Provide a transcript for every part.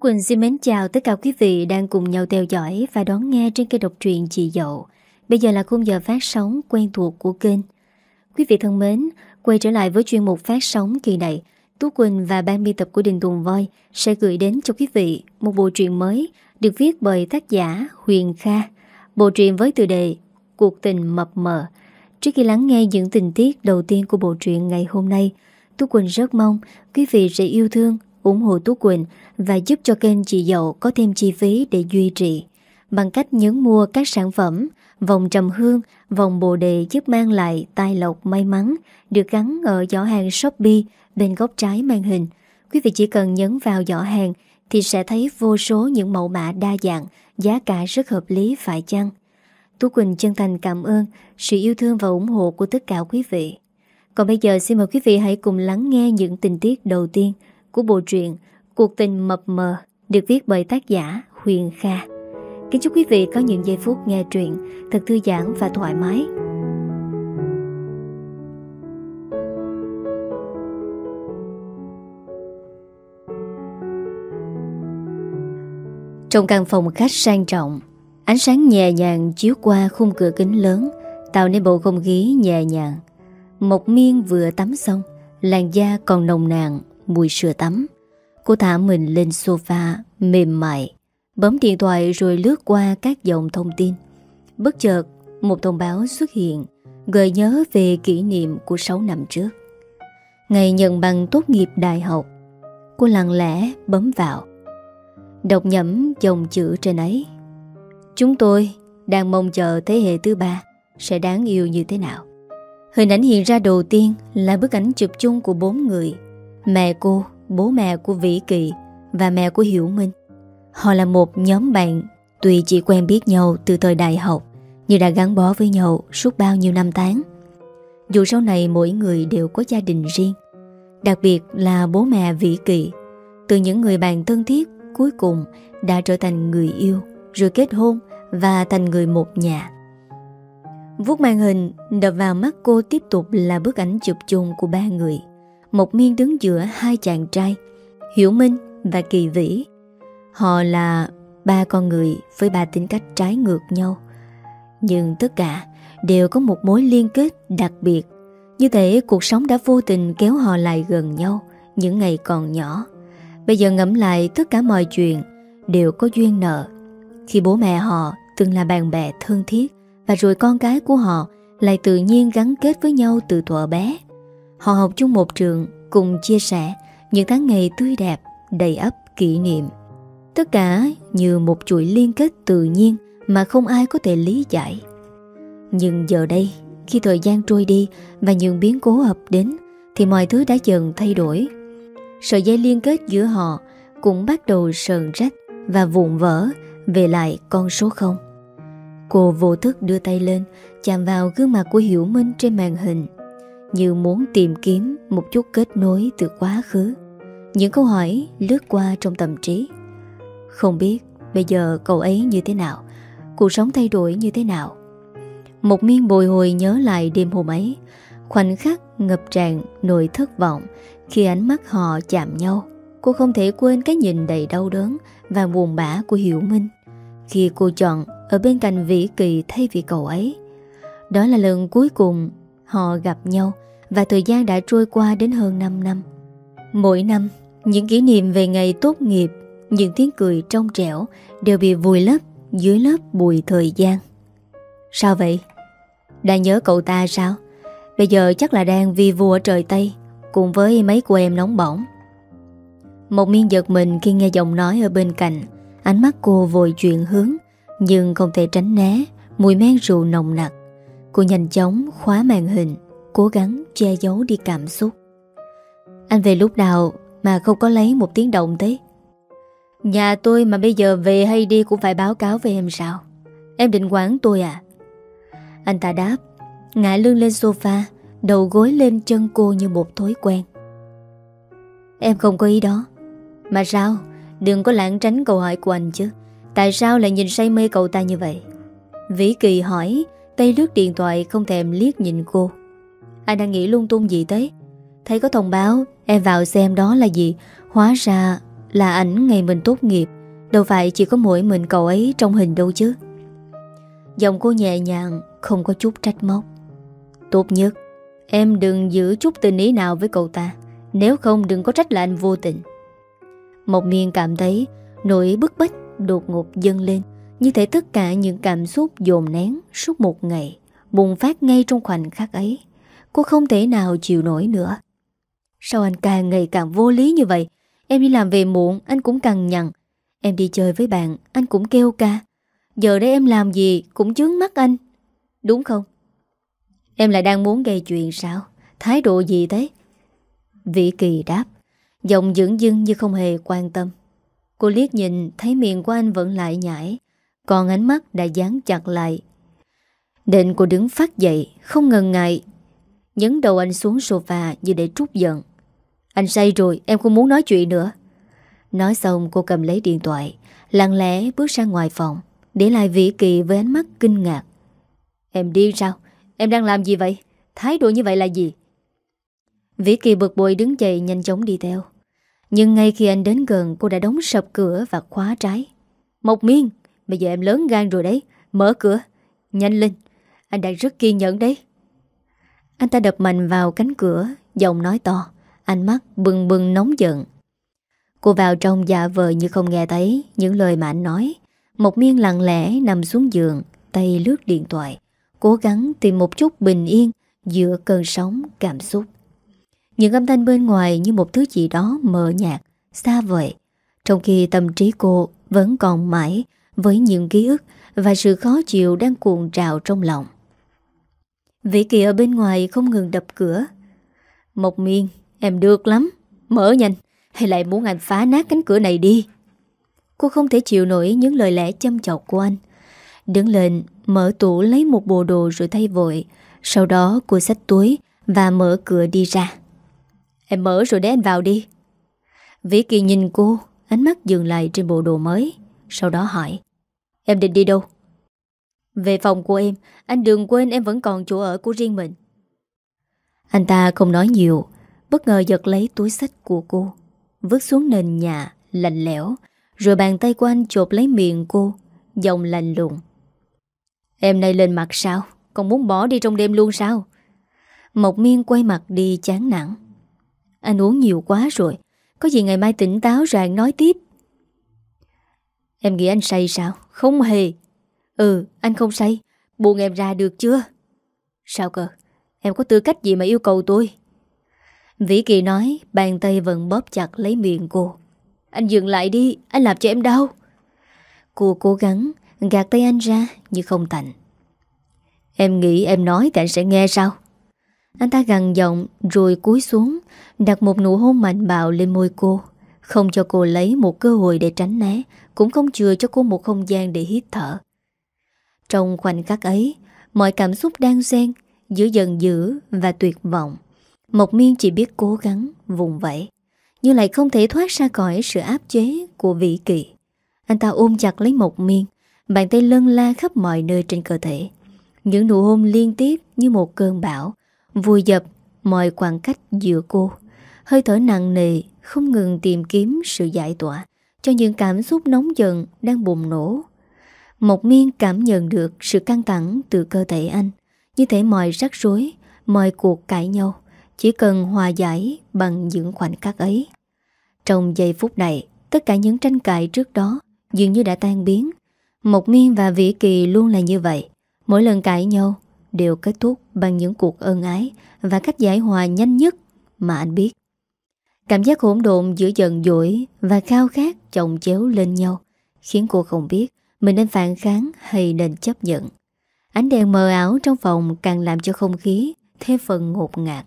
Quỳnh xin mến chào tất cả quý vị đang cùng nhau theo dõi và đón nghe trên kênh độc truyện Chị Dậu. Bây giờ là khung giờ phát sóng quen thuộc của kênh. Quý vị thân mến, quay trở lại với chuyên mục phát sóng kỳ này, Tú Quỳnh và ban biên tập của Đình Tùng Voi sẽ gửi đến cho quý vị một bộ truyện mới được viết bởi tác giả Huyền Kha. Bộ truyện với tựa đề Cuộc tình mập mờ. Trước khi lắng nghe những tình tiết đầu tiên của bộ truyện ngày hôm nay, Tú Quỳnh rất mong quý vị sẽ yêu thương, ủng hộ Tú Quỳnh và giúp cho kênh chị Dậu có thêm chi phí để duy trì bằng cách nhấn mua các sản phẩm vòng trầm hương, vòng bồ đề giúp mang lại tài lộc may mắn được gắn ở giỏ hàng Shopee bên góc trái màn hình. Quý vị chỉ cần nhấn vào giỏ hàng thì sẽ thấy vô số những mẫu mã đa dạng, giá cả rất hợp lý phải chăng? Tú Quỳnh chân thành cảm ơn sự yêu thương và ủng hộ của tất cả quý vị. Còn bây giờ xin mời quý vị hãy cùng lắng nghe những tình tiết đầu tiên của bộ truyện Cuộc tình mập mờ được viết bởi tác giả Huyền Kha. Kính chúc quý vị có những giây phút nghe truyện thật thư giãn và thoải mái. Trong căn phòng khách sang trọng, ánh sáng nhẹ nhàng chiếu qua khung cửa kính lớn, tạo nên bầu không khí nhẹ nhàng. Một miên vừa tắm xong, làn da còn nồng nàn, mùi sữa tắm. Cô thả mình lên sofa, mềm mại, bấm điện thoại rồi lướt qua các dòng thông tin. Bất chợt, một thông báo xuất hiện, gợi nhớ về kỷ niệm của 6 năm trước. Ngày nhận bằng tốt nghiệp đại học, cô lặng lẽ bấm vào. Đọc nhẩm dòng chữ trên ấy. Chúng tôi đang mong chờ thế hệ thứ ba sẽ đáng yêu như thế nào. Hình ảnh hiện ra đầu tiên là bức ảnh chụp chung của bốn người. Mẹ cô, bố mẹ của Vĩ Kỳ và mẹ của Hiểu Minh. Họ là một nhóm bạn Tuy chỉ quen biết nhau từ thời đại học Nhưng đã gắn bó với nhau suốt bao nhiêu năm tháng. Dù sau này mỗi người đều có gia đình riêng Đặc biệt là bố mẹ Vĩ Kỳ Từ những người bạn thân thiết Cuối cùng đã trở thành người yêu Rồi kết hôn Và thành người một nhà. Vuốt màn hình đập vào mắt cô tiếp tục là bức ảnh chụp chung của ba người. Một miên đứng giữa hai chàng trai, Hiểu Minh và Kỳ Vĩ Họ là ba con người với ba tính cách trái ngược nhau. Nhưng tất cả đều có một mối liên kết đặc biệt. Như thể cuộc sống đã vô tình kéo họ lại gần nhau những ngày còn nhỏ. Bây giờ ngẫm lại, tất cả mọi chuyện đều có duyên nợ. Khi bố mẹ họ từng là bạn bè thân thiết và rồi con cái của họ lại tự nhiên gắn kết với nhau từ thuở bé. Họ học chung một trường cùng chia sẻ những tháng ngày tươi đẹp, đầy ấp kỷ niệm. Tất cả như một chuỗi liên kết tự nhiên mà không ai có thể lý giải. Nhưng giờ đây, khi thời gian trôi đi và những biến cố ập đến, thì mọi thứ đã dần thay đổi. Sợi dây liên kết giữa họ cũng bắt đầu sờn rách và vụn vỡ về lại con số không. Cô vô thức đưa tay lên, chạm vào gương mặt của Hiểu Minh trên màn hình, như muốn tìm kiếm một chút kết nối từ quá khứ. Những câu hỏi lướt qua trong tâm trí. Không biết bây giờ cậu ấy như thế nào, Cuộc sống thay đổi như thế nào Một miên bồi hồi nhớ lại đêm hôm ấy, Khoảnh khắc ngập tràn nỗi thất vọng Khi ánh mắt họ chạm nhau Cô không thể quên cái nhìn đầy đau đớn Và buồn bã của Hiểu Minh Khi cô chọn ở bên cạnh Vĩ Kỳ thay vì cậu ấy, Đó là lần cuối cùng họ gặp nhau Và thời gian đã trôi qua đến hơn 5 năm Mỗi năm, Những kỷ niệm về ngày tốt nghiệp, những tiếng cười trong trẻo Đều bị vùi lấp dưới lớp bụi thời gian Sao vậy? đã nhớ cậu ta sao? Bây giờ chắc là đang vi vua trời Tây, Cùng với mấy cô em nóng bỏng Một miên giật mình khi nghe giọng nói ở bên cạnh, Ánh mắt cô vội chuyển hướng, Nhưng không thể tránh né Mùi men rượu nồng nặc Cô nhanh chóng khóa màn hình, Cố gắng che giấu đi cảm xúc. Anh về lúc nào mà không có lấy một tiếng động thế? Nhà tôi mà bây giờ về hay đi cũng phải báo cáo về em sao? Em định quán tôi à? Anh ta đáp Ngã lưng lên sofa, Đầu gối lên chân cô như một thói quen. Em không có ý đó. Mà sao? Đừng có lãng tránh câu hỏi của anh chứ. Tại sao lại nhìn say mê cậu ta như vậy? Vĩ Kỳ hỏi Tay lướt điện thoại không thèm liếc nhìn cô. Anh đang nghĩ lung tung gì thế? Thấy có thông báo, Em vào xem đó là gì. Hóa ra là ảnh ngày mình tốt nghiệp. Đâu phải chỉ có mỗi mình cậu ấy trong hình đâu chứ. Giọng cô nhẹ nhàng, Không có chút trách móc. Tốt nhất, Em đừng giữ chút tình ý nào với cậu ta. Nếu không, đừng có trách là anh vô tình. Một miên cảm thấy Nỗi bức bách đột ngột dâng lên. Như thể tất cả những cảm xúc dồn nén Suốt một ngày Bùng phát ngay trong khoảnh khắc ấy, Cô không thể nào chịu nổi nữa. Sao anh càng ngày càng vô lý như vậy? Em đi làm về muộn, Anh cũng càng nhằn. Em đi chơi với bạn, Anh cũng kêu ca. Giờ đây em làm gì cũng chướng mắt anh. Đúng không? Em lại đang muốn gây chuyện sao? Thái độ gì thế? Vĩ Kỳ đáp, Giọng dưỡng dưng như không hề quan tâm. Cô liếc nhìn, thấy miệng của anh vẫn lại nhảy còn ánh mắt đã dán chặt lại. Định cô đứng phát dậy, Không ngần ngại. Nhấn đầu anh xuống sofa như để trút giận. Anh say rồi, em không muốn nói chuyện nữa. Nói xong, cô cầm lấy điện thoại, Lặng lẽ bước ra ngoài phòng, Để lại Vĩ Kỳ với ánh mắt kinh ngạc. Em đi sao? Em đang làm gì vậy? Thái độ như vậy là gì? Vĩ Kỳ bực bội đứng dậy nhanh chóng đi theo. Nhưng ngay khi anh đến gần, Cô đã đóng sập cửa và khóa trái. Mộc miên! Bây giờ em lớn gan rồi đấy. Mở cửa. Nhanh lên. Anh đang rất kiên nhẫn đấy. Anh ta đập mạnh vào cánh cửa. Giọng nói to. Ánh mắt bừng bừng nóng giận. Cô vào trong dạ vờ như không nghe thấy Những lời mà anh nói. Một miên lặng lẽ nằm xuống giường, Tay lướt điện thoại, Cố gắng tìm một chút bình yên Giữa cơn sóng cảm xúc. Những âm thanh bên ngoài như một thứ gì đó mờ nhạt, Xa vời, Trong khi tâm trí cô vẫn còn mãi với những ký ức Và sự khó chịu đang cuộn trào trong lòng. Vĩ Kỳ ở bên ngoài không ngừng đập cửa. Mộc miên, Em được lắm, Mở nhanh, hay lại muốn anh phá nát cánh cửa này đi? Cô không thể chịu nổi những lời lẽ châm chọc của anh. Đứng lên, Mở tủ lấy một bộ đồ rồi thay vội. Sau đó, cô xách túi Và mở cửa đi ra. Em mở rồi để anh vào đi. Vĩ Kỳ nhìn cô, Ánh mắt dừng lại trên bộ đồ mới, Sau đó hỏi Em định đi đâu? Về phòng của em, Anh đừng quên em vẫn còn chỗ ở của riêng mình. Anh ta không nói nhiều, Bất ngờ giật lấy túi sách của cô, Vứt xuống nền nhà, Lạnh lẽo, Rồi bàn tay của anh chộp lấy miệng cô, Giọng lạnh lùng. Em nay lên mặt sao? Còn muốn bỏ đi trong đêm luôn sao? Mộc miên quay mặt đi chán nản. Anh uống nhiều quá rồi, Có gì ngày mai tỉnh táo rồi nói tiếp. Em nghĩ anh say sao? Không hề. Ừ anh không say. Buông em ra được chưa? Sao cơ? Em có tư cách gì mà yêu cầu tôi? Vĩ Kỳ nói, Bàn tay vẫn bóp chặt lấy miệng cô. Anh dừng lại đi, Anh làm cho em đau. Cô cố gắng, Gạt tay anh ra như không thành. Em nghĩ em nói thì anh sẽ nghe sao? Anh ta gằn giọng, Rồi cúi xuống, Đặt một nụ hôn mạnh bạo lên môi cô, Không cho cô lấy một cơ hội để tránh né cũng không chừa cho cô một không gian để hít thở. Trong khoảnh khắc ấy, Mọi cảm xúc đang xen Giữa giận dữ và tuyệt vọng. Mộc miên chỉ biết cố gắng vùng vẫy, Nhưng lại không thể thoát ra khỏi sự áp chế của vị kỳ Anh ta ôm chặt lấy Mộc miên, Bàn tay lân la khắp mọi nơi trên cơ thể. Những nụ hôn liên tiếp như một cơn bão, Vùi dập mọi khoảng cách giữa cô. Hơi thở nặng nề, Không ngừng tìm kiếm sự giải tỏa. Cho những cảm xúc nóng giận đang bùng nổ. Mộc miên cảm nhận được sự căng thẳng từ cơ thể anh. Như thể mọi rắc rối, Mọi cuộc cãi nhau Chỉ cần hòa giải bằng những khoảnh khắc ấy. Trong giây phút này, Tất cả những tranh cãi trước đó Dường như đã tan biến. Mộc Miên và Vĩ Kỳ luôn là như vậy. Mỗi lần cãi nhau Đều kết thúc bằng những cuộc ân ái Và cách giải hòa nhanh nhất Mà anh biết. Cảm giác hỗn độn giữa giận dỗi Và khao khát chồng chéo lên nhau Khiến cô không biết Mình nên phản kháng hay nên chấp nhận. Ánh đèn mờ ảo trong phòng Càng làm cho không khí Thêm phần ngột ngạt.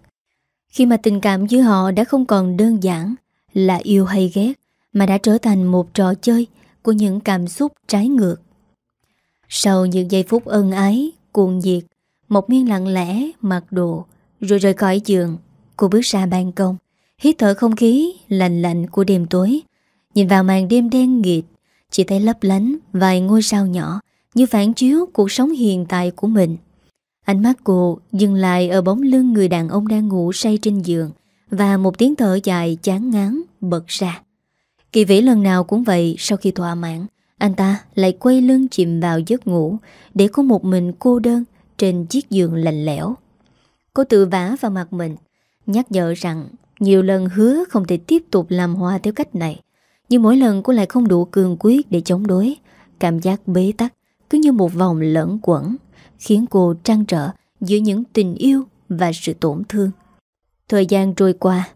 Khi mà tình cảm giữa họ đã không còn đơn giản Là yêu hay ghét Mà đã trở thành một trò chơi Của những cảm xúc trái ngược. Sau những giây phút ân ái, cuồng nhiệt, một miên lặng lẽ, mặc đồ, rồi rời khỏi giường. Cô bước ra ban công, hít thở không khí lạnh lạnh của đêm tối. Nhìn vào màn đêm đen nghịt, chỉ thấy lấp lánh vài ngôi sao nhỏ như phản chiếu cuộc sống hiện tại của mình. Ánh mắt cô dừng lại ở bóng lưng người đàn ông đang ngủ say trên giường và một tiếng thở dài chán ngán bật ra. Kỳ vĩ lần nào cũng vậy Sau khi thỏa mãn Anh ta lại quay lưng chìm vào giấc ngủ Để có một mình cô đơn Trên chiếc giường lạnh lẽo Cô tự vả vào mặt mình Nhắc nhở rằng nhiều lần hứa không thể tiếp tục làm hòa theo cách này, Nhưng mỗi lần cô lại không đủ cường quyết để chống đối. Cảm giác bế tắc Cứ như một vòng lẫn quẩn, Khiến cô trăn trở Giữa những tình yêu và sự tổn thương. Thời gian trôi qua,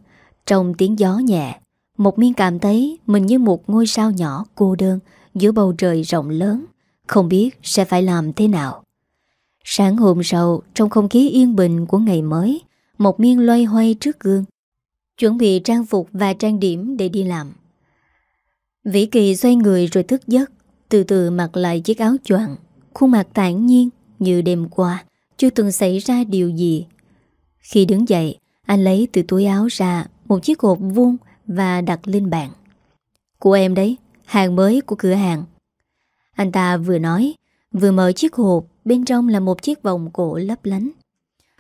Trong tiếng gió nhẹ, Một miên cảm thấy mình như một ngôi sao nhỏ cô đơn Giữa bầu trời rộng lớn, Không biết sẽ phải làm thế nào. Sáng hôm sau, Trong không khí yên bình của ngày mới, Một miên loay hoay trước gương Chuẩn bị trang phục và trang điểm để đi làm. Vĩ Kỳ xoay người rồi thức giấc, Từ từ mặc lại chiếc áo choàng. Khuôn mặt tản nhiên như đêm qua, Chưa từng xảy ra điều gì. Khi đứng dậy, Anh lấy từ túi áo ra Một chiếc hộp vuông và đặt lên bàn. Của em đấy, Hàng mới của cửa hàng. Anh ta vừa nói, Vừa mở chiếc hộp, Bên trong là một chiếc vòng cổ lấp lánh.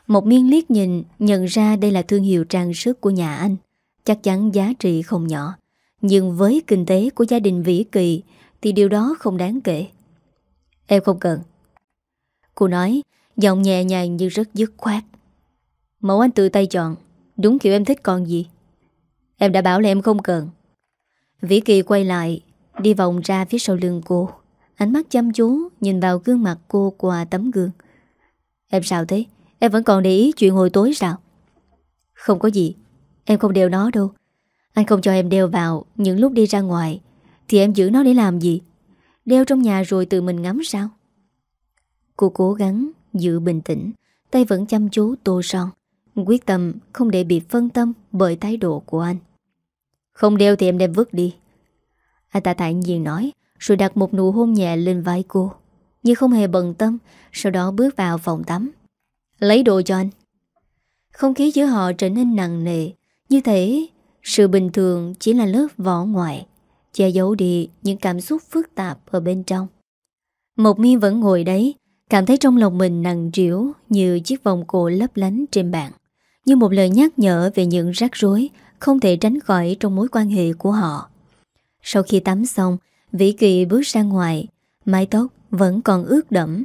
Một miên liếc nhìn, Nhận ra đây là thương hiệu trang sức của nhà anh. Chắc chắn giá trị không nhỏ. Nhưng với kinh tế của gia đình Vĩ Kỳ, Thì điều đó không đáng kể. Em không cần. Cô nói, Giọng nhẹ nhàng như rất dứt khoát. Mẫu anh tự tay chọn. Đúng kiểu em thích con gì? Em đã bảo là em không cần. Vĩ Kỳ quay lại, Đi vòng ra phía sau lưng cô. Ánh mắt chăm chú Nhìn vào gương mặt cô qua tấm gương. Em sao thế? Em vẫn còn để ý chuyện hồi tối sao? Không có gì. Em không đeo nó đâu. Anh không cho em đeo vào Những lúc đi ra ngoài, Thì em giữ nó để làm gì? Đeo trong nhà rồi tự mình ngắm sao? Cô cố gắng giữ bình tĩnh, Tay vẫn chăm chú tô son. Quyết tâm không để bị phân tâm Bởi thái độ của anh. Không đeo thì em đem vứt đi. Anh ta thản nhiên nói, Rồi đặt một nụ hôn nhẹ lên vai cô. Nhưng không hề bận tâm, Sau đó bước vào phòng tắm. Lấy đồ cho anh. Không khí giữa họ trở nên nặng nề. Như thế, Sự bình thường chỉ là lớp vỏ ngoài, Che giấu đi những cảm xúc phức tạp ở bên trong. Một miên vẫn ngồi đấy, Cảm thấy trong lòng mình nặng trĩu Như chiếc vòng cổ lấp lánh trên bàn, Như một lời nhắc nhở về những rắc rối Không thể tránh khỏi trong mối quan hệ của họ. Sau khi tắm xong, Vĩ Kỳ bước ra ngoài, Mái tóc vẫn còn ướt đẫm.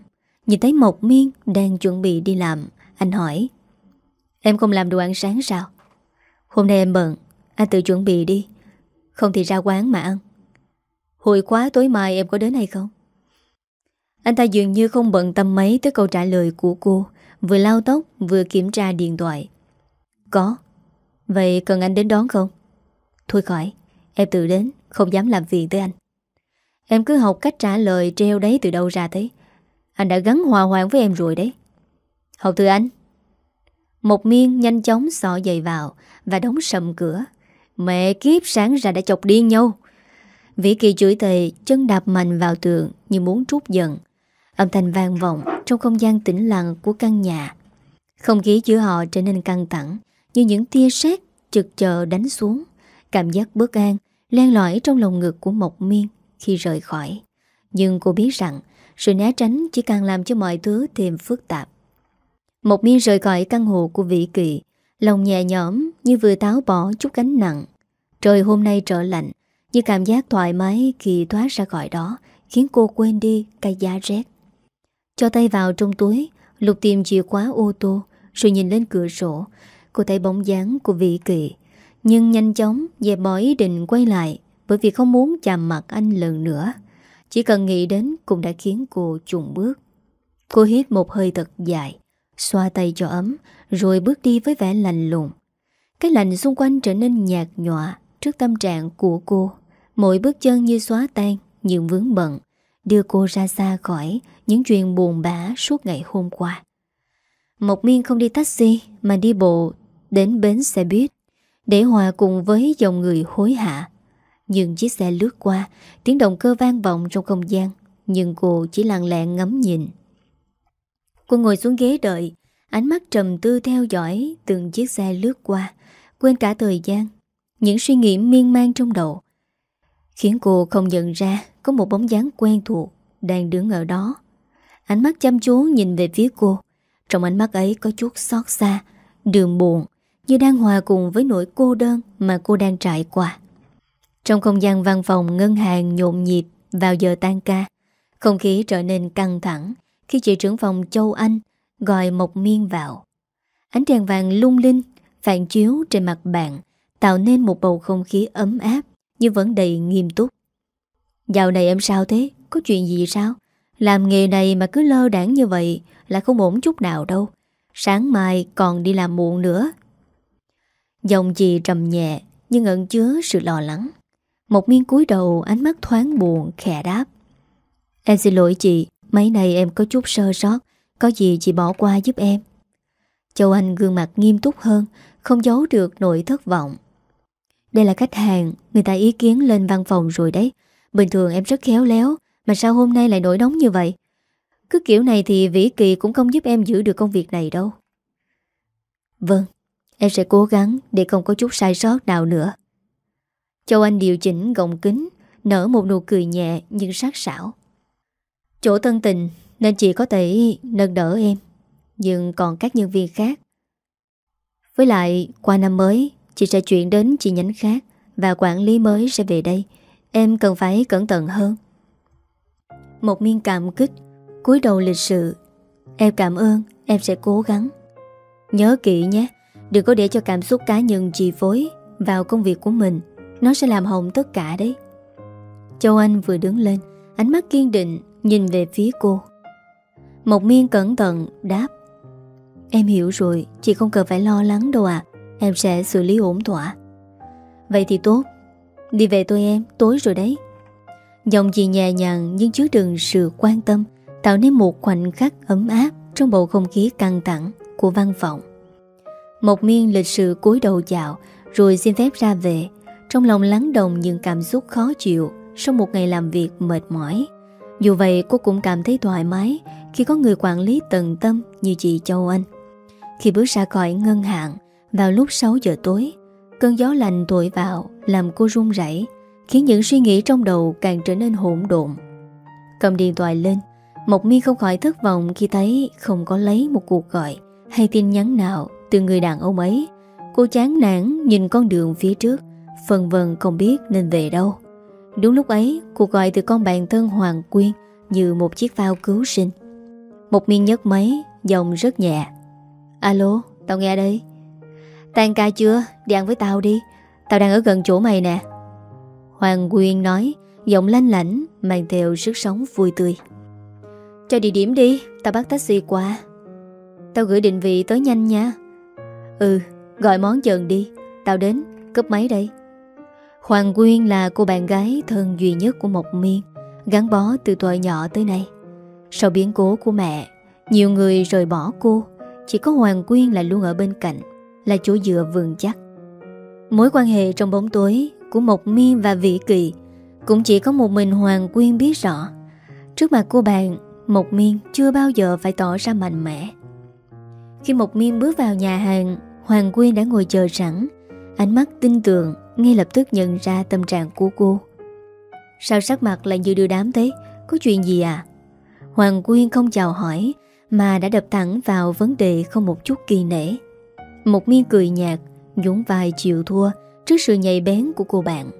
Nhìn thấy Mộc Miên đang chuẩn bị đi làm, Anh hỏi, Em không làm đồ ăn sáng sao? Hôm nay em bận, Anh tự chuẩn bị đi, Không thì ra quán mà ăn. Hồi quá tối mai em có đến hay không? Anh ta dường như không bận tâm mấy tới câu trả lời của cô, Vừa lau tóc vừa kiểm tra điện thoại. Có, Vậy cần anh đến đón không? Thôi khỏi, Em tự đến, Không dám làm việc tới anh. Em cứ học cách trả lời treo đấy từ đâu ra thế. Anh đã gắn hòa hoạn với em rồi đấy. Học thư anh. Một miên nhanh chóng sọ dày vào Và đóng sầm cửa. Mẹ kiếp sáng ra đã chọc điên nhau. Vĩ Kỳ chửi tề Chân đạp mạnh vào tường Như muốn trút giận. Âm thanh vang vọng trong không gian tĩnh lặng của căn nhà. Không khí giữa họ trở nên căng thẳng, Như những tia sét trực chờ đánh xuống. Cảm giác bất an Len lỏi trong lòng ngực của Mộc Miên Khi rời khỏi. Nhưng cô biết rằng sự né tránh chỉ càng làm cho mọi thứ thêm phức tạp. Một Miên rời khỏi căn hộ của vị Kỳ Lòng nhẹ nhõm như vừa táo bỏ chút gánh nặng. Trời hôm nay trở lạnh, Như cảm giác thoải mái khi thoát ra khỏi đó, Khiến cô quên đi cái giá rét. Cho tay vào trong túi, Lục tìm chìa khóa ô tô, Rồi nhìn lên cửa sổ. Cô thấy bóng dáng của vị kỳ Nhưng nhanh chóng dẹp bỏ ý định quay lại Bởi vì không muốn chạm mặt anh lần nữa. Chỉ cần nghĩ đến Cũng đã khiến cô trùng bước Cô hít một hơi thật dài, Xoa tay cho ấm, Rồi bước đi với vẻ lạnh lùng Cái lạnh xung quanh trở nên nhạt nhọa Trước tâm trạng của cô Mỗi bước chân như xóa tan những vướng bận, Đưa cô ra xa khỏi những chuyện buồn bã suốt ngày hôm qua. Mộc Miên không đi taxi, mà đi bộ đến bến xe buýt để hòa cùng với dòng người hối hả. Nhưng chiếc xe lướt qua, tiếng động cơ vang vọng trong không gian, nhưng cô chỉ lặng lẽ ngắm nhìn. Cô ngồi xuống ghế đợi, ánh mắt trầm tư theo dõi từng chiếc xe lướt qua, quên cả thời gian, những suy nghĩ miên man trong đầu. Khiến cô không nhận ra có một bóng dáng quen thuộc đang đứng ở đó. Ánh mắt chăm chú nhìn về phía cô Trong ánh mắt ấy có chút xót xa Đường buồn Như đang hòa cùng với nỗi cô đơn Mà cô đang trải qua trong không gian văn phòng ngân hàng nhộn nhịp vào giờ tan ca, không khí trở nên căng thẳng khi chị trưởng phòng Châu Anh gọi Mộc Miên vào. Ánh đèn vàng lung linh, phản chiếu trên mặt bạn, tạo nên một bầu không khí ấm áp nhưng vẫn đầy nghiêm túc. Dạo này em sao thế? Có chuyện gì sao? Làm nghề này mà cứ lơ đảng như vậy là không ổn chút nào đâu. Sáng mai còn đi làm muộn nữa. Dòng chị trầm nhẹ nhưng ẩn chứa sự lo lắng. Một miên cúi đầu ánh mắt thoáng buồn khẽ đáp. Em xin lỗi chị, mấy này em có chút sơ sót, có gì chị bỏ qua giúp em. Châu Anh gương mặt nghiêm túc hơn, không giấu được nỗi thất vọng. Đây là khách hàng, người ta ý kiến lên văn phòng rồi đấy. Bình thường em rất khéo léo, mà sao hôm nay lại nổi nóng như vậy? Cứ kiểu này thì Vĩ Kỳ cũng không giúp em giữ được công việc này đâu. Vâng, em sẽ cố gắng để không có chút sai sót nào nữa. Châu Anh điều chỉnh gọng kính, nở một nụ cười nhẹ nhưng sát sảo. Chỗ thân tình nên chỉ có thể nâng đỡ em, nhưng còn các nhân viên khác. Với lại, qua năm mới, chị sẽ chuyển đến chi nhánh khác và quản lý mới sẽ về đây. Em cần phải cẩn thận hơn. Một miên cảm kích, cúi đầu lịch sự. Em cảm ơn, em sẽ cố gắng. Nhớ kỹ nhé, đừng có để cho cảm xúc cá nhân chi phối vào công việc của mình. Nó sẽ làm hỏng tất cả đấy. Châu Anh vừa đứng lên Ánh mắt kiên định nhìn về phía cô. Mộc miên cẩn thận đáp Em hiểu rồi Chị không cần phải lo lắng đâu à Em sẽ xử lý ổn thỏa. Vậy thì tốt. Đi về tôi em, tối rồi đấy. Giọng chị nhẹ nhàng nhưng chứa đựng sự quan tâm Tạo nên một khoảnh khắc ấm áp Trong bầu không khí căng thẳng của văn phòng. Mộc miên lịch sự cúi đầu chào Rồi xin phép ra về trong lòng lắng đồng những cảm xúc khó chịu, Sau một ngày làm việc mệt mỏi. Dù vậy, cô cũng cảm thấy thoải mái Khi có người quản lý tận tâm Như chị Châu Anh. Khi bước ra khỏi ngân hàng, Vào lúc 6 giờ tối, Cơn gió lạnh thổi vào, Làm cô run rẩy, Khiến những suy nghĩ trong đầu càng trở nên hỗn độn. Cầm điện thoại lên, Mộc mi không khỏi thất vọng khi thấy Không có lấy một cuộc gọi Hay tin nhắn nào từ người đàn ông ấy. Cô chán nản nhìn con đường phía trước. Phần vần không biết nên về đâu. Đúng lúc ấy, Cuộc gọi từ con bạn thân Hoàng Quyên Như một chiếc phao cứu sinh. Một miên nhất mấy Giọng rất nhẹ. Alo, tao nghe đây. Tan ca chưa? Đi ăn với tao đi. Tao đang ở gần chỗ mày nè. Hoàng Quyên nói, Giọng lanh lãnh Mang theo sức sống vui tươi. Cho địa điểm đi, Tao bắt taxi qua. Tao gửi định vị tới nhanh nha. Ừ gọi món chần đi. Tao đến cấp máy đây. Hoàng Quyên là cô bạn gái thân duy nhất của Mộc Miên, gắn bó từ tuổi nhỏ tới nay. Sau biến cố của mẹ, nhiều người rời bỏ cô, chỉ có Hoàng Quyên là luôn ở bên cạnh, là chỗ dựa vững chắc. Mối quan hệ trong bóng tối của Mộc Miên và Vĩ Kỳ cũng chỉ có một mình Hoàng Quyên biết rõ. Trước mặt cô bạn, Mộc Miên chưa bao giờ phải tỏ ra mạnh mẽ. Khi Mộc Miên bước vào nhà hàng, Hoàng Quyên đã ngồi chờ sẵn, ánh mắt tin tưởng ngay lập tức nhận ra tâm trạng của cô. Sao sắc mặt lại như đưa đám thế Có chuyện gì à? Hoàng Quyên không chào hỏi, Mà đã đập thẳng vào vấn đề không một chút kỳ nể. Một miên cười nhạt Dũng vai chịu thua Trước sự nhạy bén của cô bạn.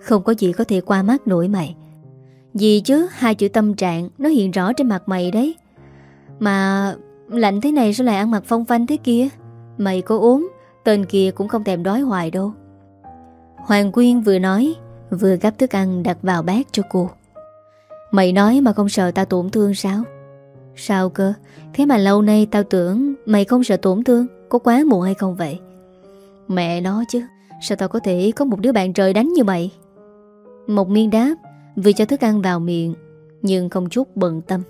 Không có gì có thể qua mắt nổi mày. Gì chứ, Hai chữ tâm trạng Nó hiện rõ trên mặt mày đấy. Mà lạnh thế này sao lại ăn mặc phong phanh thế kia? Mày có ốm, Tên kia cũng không thèm đói hoài đâu. Hoàng Quyên vừa nói, Vừa gắp thức ăn đặt vào bát cho cô. Mày nói mà không sợ tao tổn thương sao? Sao cơ? Thế mà lâu nay tao tưởng Mày không sợ tổn thương, Có quá muộn hay không vậy? Mẹ nó chứ, Sao tao có thể có một đứa bạn trời đánh như mày? Một miên đáp, Vừa cho thức ăn vào miệng, Nhưng không chút bận tâm.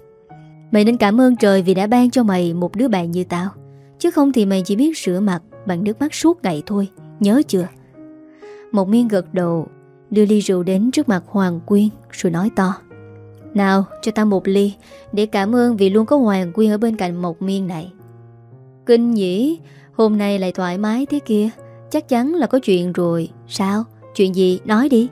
Mày nên cảm ơn trời vì đã ban cho mày Một đứa bạn như tao, Chứ không thì mày chỉ biết rửa mặt Bằng nước mắt suốt ngày thôi, Nhớ chưa? Một miên gật đầu, Đưa ly rượu đến trước mặt Hoàng Quyên, Rồi nói to. Nào, cho ta một ly, Để cảm ơn vì luôn có Hoàng Quyên ở bên cạnh một miên này. Kinh nhỉ, Hôm nay lại thoải mái thế kia, Chắc chắn là có chuyện rồi. Sao? Chuyện gì? Nói đi.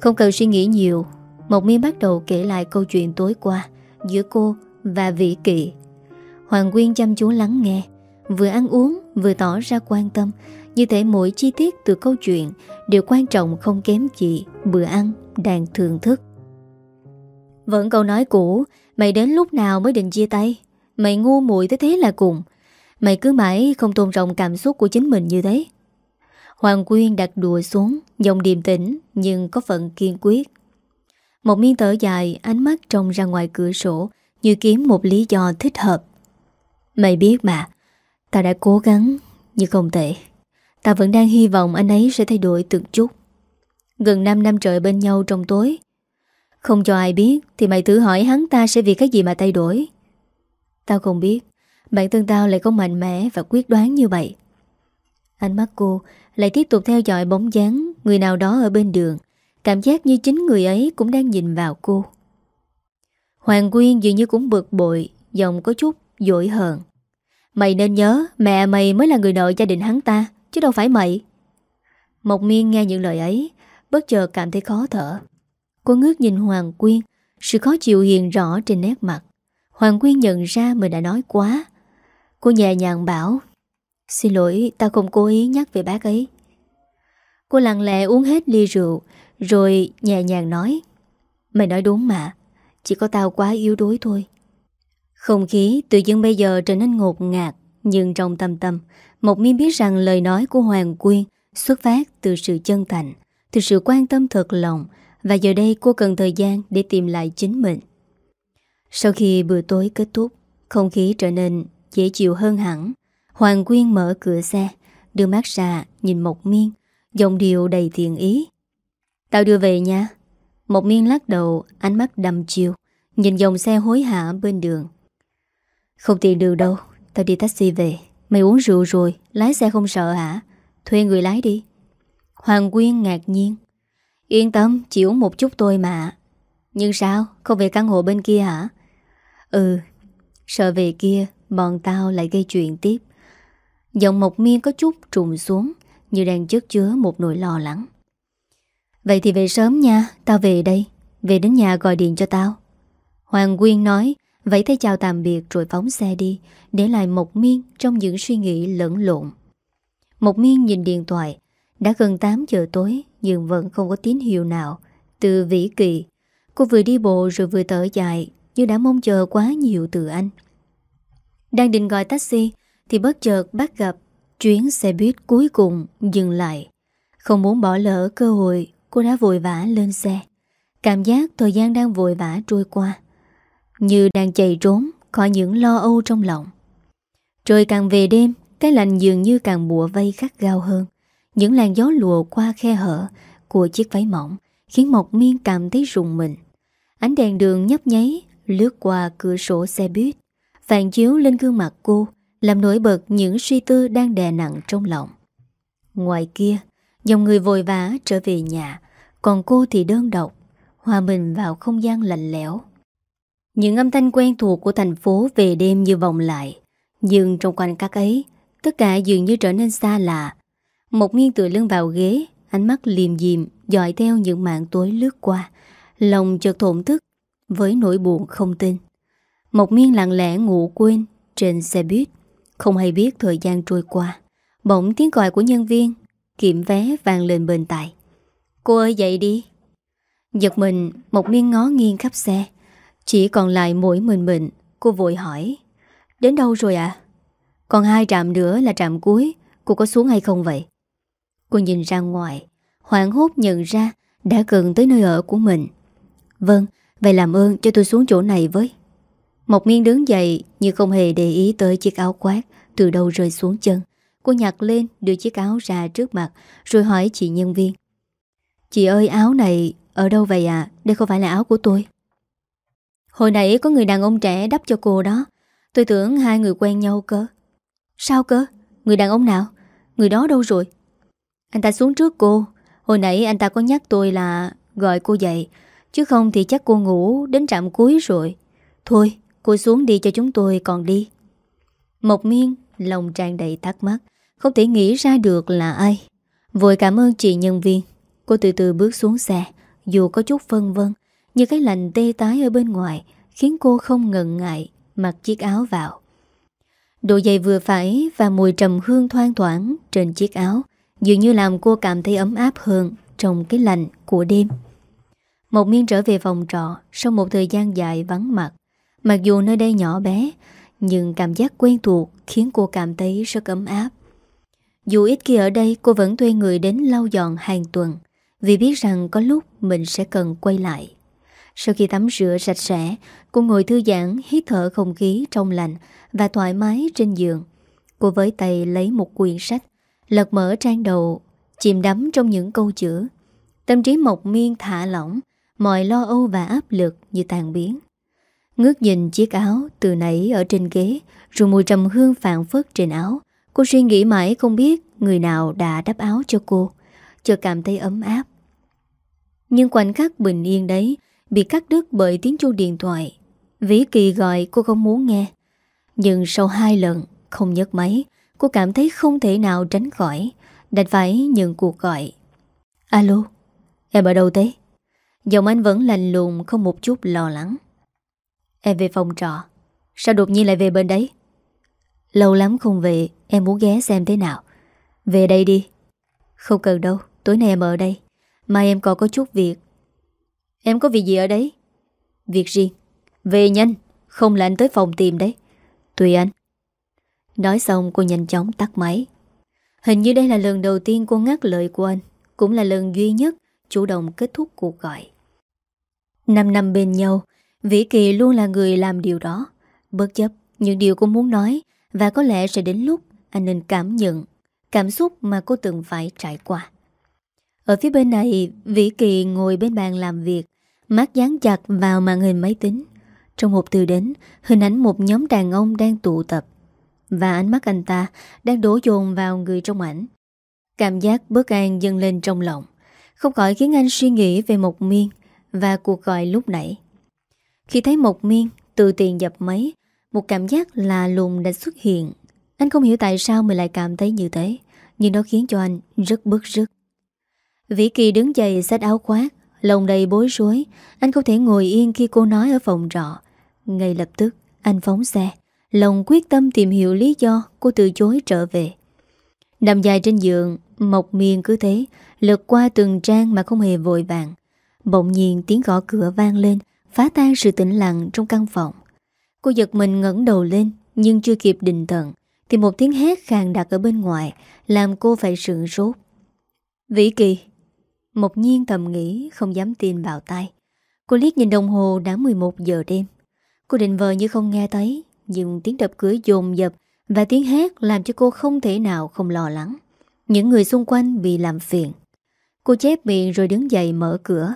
Không cần suy nghĩ nhiều, Một miên bắt đầu kể lại câu chuyện tối qua Giữa cô và Vĩ Kỵ. Hoàng Quyên chăm chú lắng nghe Vừa ăn uống, vừa tỏ ra quan tâm. Như thể mỗi chi tiết từ câu chuyện Đều quan trọng không kém gì Bữa ăn đang thưởng thức. Vẫn câu nói cũ, Mày đến lúc nào mới định chia tay? Mày ngu muội tới thế là cùng. Mày cứ mãi không tôn trọng cảm xúc của chính mình như thế. Hoàng Quyên đặt đùa xuống, Giọng điềm tĩnh Nhưng có phần kiên quyết. Một miên thở dài, Ánh mắt trông ra ngoài cửa sổ, Như kiếm một lý do thích hợp. Mày biết mà ta đã cố gắng, Nhưng không tệ ta vẫn đang hy vọng anh ấy sẽ thay đổi từng chút. Gần 5 năm trời bên nhau trong tối. Không cho ai biết Thì mày thử hỏi hắn ta sẽ vì cái gì mà thay đổi. Tao không biết, Bản thân tao lại không mạnh mẽ và quyết đoán như vậy. Ánh mắt cô lại tiếp tục theo dõi bóng dáng Người nào đó ở bên đường. Cảm giác như chính người ấy cũng đang nhìn vào cô. Hoàng Quyên dường như cũng bực bội, Giọng có chút dỗi hờn. Mày nên nhớ, Mẹ mày mới là người nợ gia đình hắn ta, Chứ đâu phải mày. Mộc miên nghe những lời ấy, Bất chợt cảm thấy khó thở. Cô ngước nhìn Hoàng Quyên, Sự khó chịu hiện rõ trên nét mặt. Hoàng Quyên nhận ra mình đã nói quá. Cô nhẹ nhàng bảo, Xin lỗi, tao không cố ý nhắc về bác ấy. Cô lặng lẽ uống hết ly rượu, Rồi nhẹ nhàng nói, Mày nói đúng mà, Chỉ có tao quá yếu đuối thôi. Không khí tự dưng bây giờ trở nên ngột ngạt, Nhưng trong tâm tâm Một miên biết rằng lời nói của Hoàng Quyên Xuất phát từ sự chân thành, Từ sự quan tâm thật lòng, Và giờ đây cô cần thời gian để tìm lại chính mình. Sau khi bữa tối kết thúc, Không khí trở nên dễ chịu hơn hẳn. Hoàng Quyên mở cửa xe, Đưa mắt ra nhìn Mộc Miên, Giọng điệu đầy thiện ý. Tao đưa về nha. Mộc Miên lắc đầu, ánh mắt đầm chiều, Nhìn dòng xe hối hả bên đường. Không tiền đường đâu. Tao đi taxi về. Mày uống rượu rồi, Lái xe không sợ hả? Thuê người lái đi. Hoàng Quyên ngạc nhiên. Yên tâm, chỉ uống một chút thôi mà. Nhưng sao? Không về căn hộ bên kia hả? Ừ Sợ về kia, Bọn tao lại gây chuyện tiếp. Giọng Mộc Miên có chút trùng xuống, Như đang chất chứa một nỗi lo lắng. Vậy thì về sớm nha, Tao về đây. Về đến nhà gọi điện cho tao. Hoàng Quyên nói Vậy thay chào tạm biệt rồi phóng xe đi, Để lại Mộc Miên trong những suy nghĩ lẫn lộn. Mộc Miên nhìn điện thoại, Đã gần 8 giờ tối Nhưng vẫn không có tín hiệu nào. Từ Vĩ Kỳ, Cô vừa đi bộ rồi vừa thở dài, Như đã mong chờ quá nhiều từ anh. Đang định gọi taxi, Thì bất chợt bắt gặp Chuyến xe buýt cuối cùng dừng lại. Không muốn bỏ lỡ cơ hội, Cô đã vội vã lên xe. Cảm giác thời gian đang vội vã trôi qua. Như đang chạy trốn Khỏi những lo âu trong lòng. Trời càng về đêm, Cái lạnh dường như càng bùa vây khắc gao hơn. Những làn gió lùa qua khe hở Của chiếc váy mỏng Khiến Mộc Miên cảm thấy rùng mình. Ánh đèn đường nhấp nháy Lướt qua cửa sổ xe buýt, Phản chiếu lên gương mặt cô, Làm nổi bật những suy tư đang đè nặng trong lòng. Ngoài kia, Dòng người vội vã trở về nhà, Còn cô thì đơn độc, Hòa mình vào không gian lạnh lẽo. Những âm thanh quen thuộc của thành phố Về đêm như vòng lại. Nhưng trong quanh các ấy, Tất cả dường như trở nên xa lạ. Một miên tựa lưng vào ghế, Ánh mắt liềm diềm Dọi theo những mạng tối lướt qua. Lòng chợt thổn thức, Với nỗi buồn không tin một miên lặng lẽ ngủ quên Trên xe buýt. Không hay biết thời gian trôi qua. Bỗng tiếng gọi của nhân viên, Kiểm vé vang lên bên tài Cô ơi, dậy đi. Giật mình, một miên ngó nghiêng khắp xe. Chỉ còn lại mỗi mình mình, Cô vội hỏi. Đến đâu rồi ạ? À? Còn hai trạm nữa là trạm cuối, Cô có xuống hay không vậy? Cô nhìn ra ngoài, Hoảng hốt nhận ra Đã gần tới nơi ở của mình. Vâng Vậy làm ơn cho tôi xuống chỗ này với. Mộc miên đứng dậy Nhưng không hề để ý tới chiếc áo quát Từ đâu rơi xuống chân. Cô nhặt lên, đưa chiếc áo ra trước mặt, Rồi hỏi chị nhân viên. Chị ơi, áo này ở đâu vậy à Đây không phải là áo của tôi. Hồi nãy có người đàn ông trẻ đắp cho cô đó. Tôi tưởng hai người quen nhau cơ. Sao cơ? Người đàn ông nào? Người đó đâu rồi? Anh ta xuống trước cô. Hồi nãy anh ta có nhắc tôi là gọi cô dậy. Chứ không thì chắc cô ngủ đến trạm cuối rồi. Thôi, cô xuống đi cho chúng tôi còn đi. Mộc miên, Lòng tràn đầy thắc mắc, Không thể nghĩ ra được là ai. Vội cảm ơn chị nhân viên. Cô từ từ bước xuống xe, Dù có chút phân vân như cái lạnh tê tái ở bên ngoài, Khiến cô không ngần ngại Mặc chiếc áo vào. Độ dày vừa phải Và mùi trầm hương thoang thoảng trên chiếc áo Dường như làm cô cảm thấy ấm áp hơn Trong cái lạnh của đêm. Một miên trở về phòng trọ Sau một thời gian dài vắng mặt, Mặc dù nơi đây nhỏ bé, Nhưng cảm giác quen thuộc Khiến cô cảm thấy rất ấm áp. Dù ít khi ở đây, cô vẫn thuê người đến lau dọn hàng tuần Vì biết rằng có lúc mình sẽ cần quay lại. Sau khi tắm rửa sạch sẽ, Cô ngồi thư giãn, hít thở không khí trong lành Và thoải mái trên giường. Cô với tay lấy một quyển sách, Lật mở trang đầu, Chìm đắm trong những câu chữ. Tâm trí mộc miên thả lỏng, Mọi lo âu và áp lực như tàn biến. Ngước nhìn chiếc áo từ nãy ở trên ghế, Rồi mùi trầm hương phản phất trên áo. Cô suy nghĩ mãi không biết Người nào đã đắp áo cho cô Chợt cảm thấy ấm áp. Nhưng khoảnh khắc bình yên đấy Bị cắt đứt bởi tiếng chuông điện thoại. Vĩ Kỳ gọi cô không muốn nghe. Nhưng sau hai lần, Không nhấc máy, Cô cảm thấy không thể nào tránh khỏi. Đành phải nhận cuộc gọi. Alo, Em ở đâu thế? Giọng anh vẫn lành lùng, không một chút lo lắng. Em về phòng trọ. Sao đột nhiên lại về bên đấy? Lâu lắm không về, Em muốn ghé xem thế nào. Về đây đi. Không cần đâu, Tối nay em ở đây. Mai em còn có chút việc. Em có việc gì ở đấy? Việc riêng Về nhanh, Không là anh tới phòng tìm đấy. Tùy anh. Nói xong, cô nhanh chóng tắt máy. Hình như đây là lần đầu tiên cô ngắt lời của anh, Cũng là lần duy nhất Chủ động kết thúc cuộc gọi. Năm năm bên nhau, Vĩ Kỳ luôn là người làm điều đó. Bất chấp những điều cô muốn nói, Và có lẽ sẽ đến lúc Anh nên cảm nhận Cảm xúc mà cô từng phải trải qua. Ở phía bên này Vĩ Kỳ ngồi bên bàn làm việc Mắt dán chặt vào màn hình máy tính Trong hộp từ đến Hình ảnh một nhóm đàn ông đang tụ tập và ánh mắt anh ta đang đổ dồn vào người trong ảnh. Cảm giác bất an dâng lên trong lòng, không khỏi khiến anh suy nghĩ về Mộc Miên và cuộc gọi lúc nãy. Khi thấy Mộc Miên từ tiền dập máy, một cảm giác lạ lùng đã xuất hiện. Anh không hiểu tại sao mình lại cảm thấy như thế, nhưng nó khiến cho anh rất bức rứt. Vĩ Kỳ đứng dậy xách áo khoác, lòng đầy bối rối, anh không thể ngồi yên khi cô nói ở phòng trọ. Ngay lập tức, anh phóng xe, Lòng quyết tâm tìm hiểu lý do Cô từ chối trở về. Nằm dài trên giường Mộc miền cứ thế Lật qua từng trang mà không hề vội vàng. Bỗng nhiên tiếng gõ cửa vang lên Phá tan sự tĩnh lặng trong căn phòng. Cô giật mình ngẩng đầu lên Nhưng chưa kịp định thần Thì một tiếng hét khàn đặt ở bên ngoài Làm cô phải sượng sốt. Vĩ Kỳ một nhiên thầm nghĩ không dám tin vào tay Cô liếc nhìn đồng hồ đã 11 giờ đêm Cô định vờ như không nghe thấy nhưng tiếng đập cửa dồn dập và tiếng hét làm cho cô không thể nào không lo lắng. Những người xung quanh bị làm phiền. Cô chép miệng rồi đứng dậy mở cửa.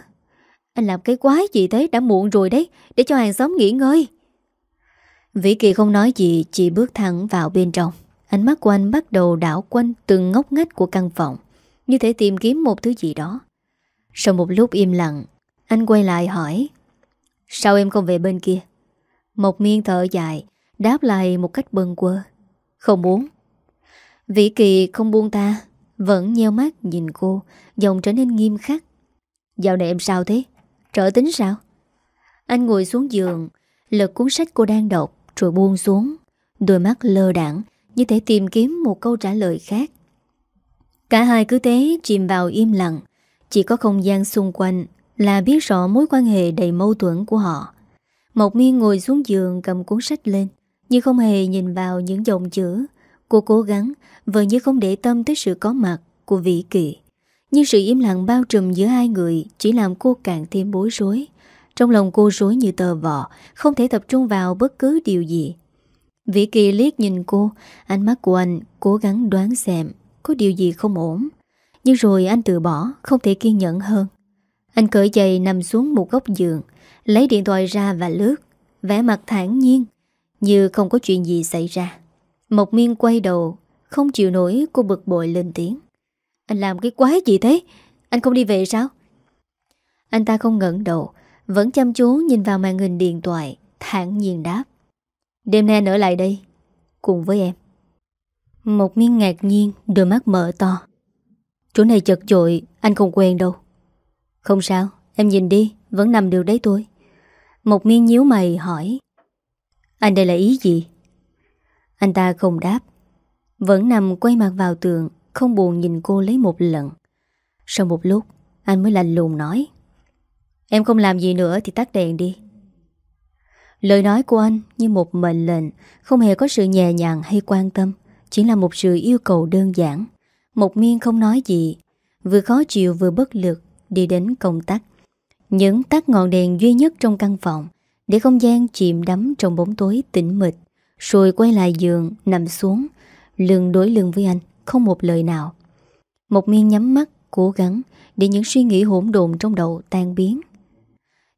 Anh làm cái quái gì thế? Đã muộn rồi đấy, để cho hàng xóm nghỉ ngơi. Vĩ Kỳ không nói gì, chỉ bước thẳng vào bên trong. Ánh mắt của anh bắt đầu đảo quanh từng ngóc ngách của căn phòng, như thể tìm kiếm một thứ gì đó. Sau một lúc im lặng, anh quay lại hỏi Sao em không về bên kia? Một miên thở dài Đáp lại một cách bần quơ Không muốn Vĩ Kỳ không buông ta Vẫn nheo mắt nhìn cô Giọng trở nên nghiêm khắc Dạo này em sao thế? Trở tính sao? Anh ngồi xuống giường Lật cuốn sách cô đang đọc Rồi buông xuống Đôi mắt lơ đảng Như thể tìm kiếm một câu trả lời khác Cả hai cứ thế chìm vào im lặng chỉ có không gian xung quanh Là biết rõ mối quan hệ đầy mâu thuẫn của họ. Mộc miên ngồi xuống giường cầm cuốn sách lên, nhưng không hề nhìn vào những dòng chữ. Cô cố gắng Vợ như không để tâm tới sự có mặt Của vị kỳ Nhưng sự im lặng bao trùm giữa hai người Chỉ làm cô càng thêm bối rối. Trong lòng cô rối như tờ vọ Không thể tập trung vào bất cứ điều gì. Vĩ Kỳ liếc nhìn cô, Ánh mắt của anh cố gắng đoán xem Có điều gì không ổn. Nhưng rồi anh từ bỏ, Không thể kiên nhẫn hơn. Anh cởi giày nằm xuống một góc giường, Lấy điện thoại ra và lướt. Vẻ mặt thản nhiên, như không có chuyện gì xảy ra. Mộc miên quay đầu, Không chịu nổi, cô bực bội lên tiếng. Anh làm cái quái gì thế? Anh không đi về sao? Anh ta không ngẩn đầu, Vẫn chăm chú nhìn vào màn hình điện thoại, thản nhiên đáp. Đêm nay anh ở lại đây, Cùng với em. Một miên ngạc nhiên, Đôi mắt mở to. Chỗ này chật chội, Anh không quen đâu. Không sao, Em nhìn đi, Vẫn nằm được đấy tôi Một miên nhíu mày hỏi, anh đây là ý gì? Anh ta không đáp, Vẫn nằm quay mặt vào tường, Không buồn nhìn cô lấy một lần. Sau một lúc, Anh mới lạnh lùng nói, Em không làm gì nữa thì tắt đèn đi. Lời nói của anh như một mệnh lệnh, Không hề có sự nhẹ nhàng hay quan tâm, Chỉ là một sự yêu cầu đơn giản. Một miên không nói gì, Vừa khó chịu vừa bất lực, Đi đến công tắc. Những tắt ngọn đèn duy nhất trong căn phòng, Để không gian chìm đắm trong bóng tối tĩnh mịch. Rồi quay lại giường, Nằm xuống, Lưng đối lưng với anh, Không một lời nào. Một miên nhắm mắt, Cố gắng Để những suy nghĩ hỗn độn trong đầu tan biến.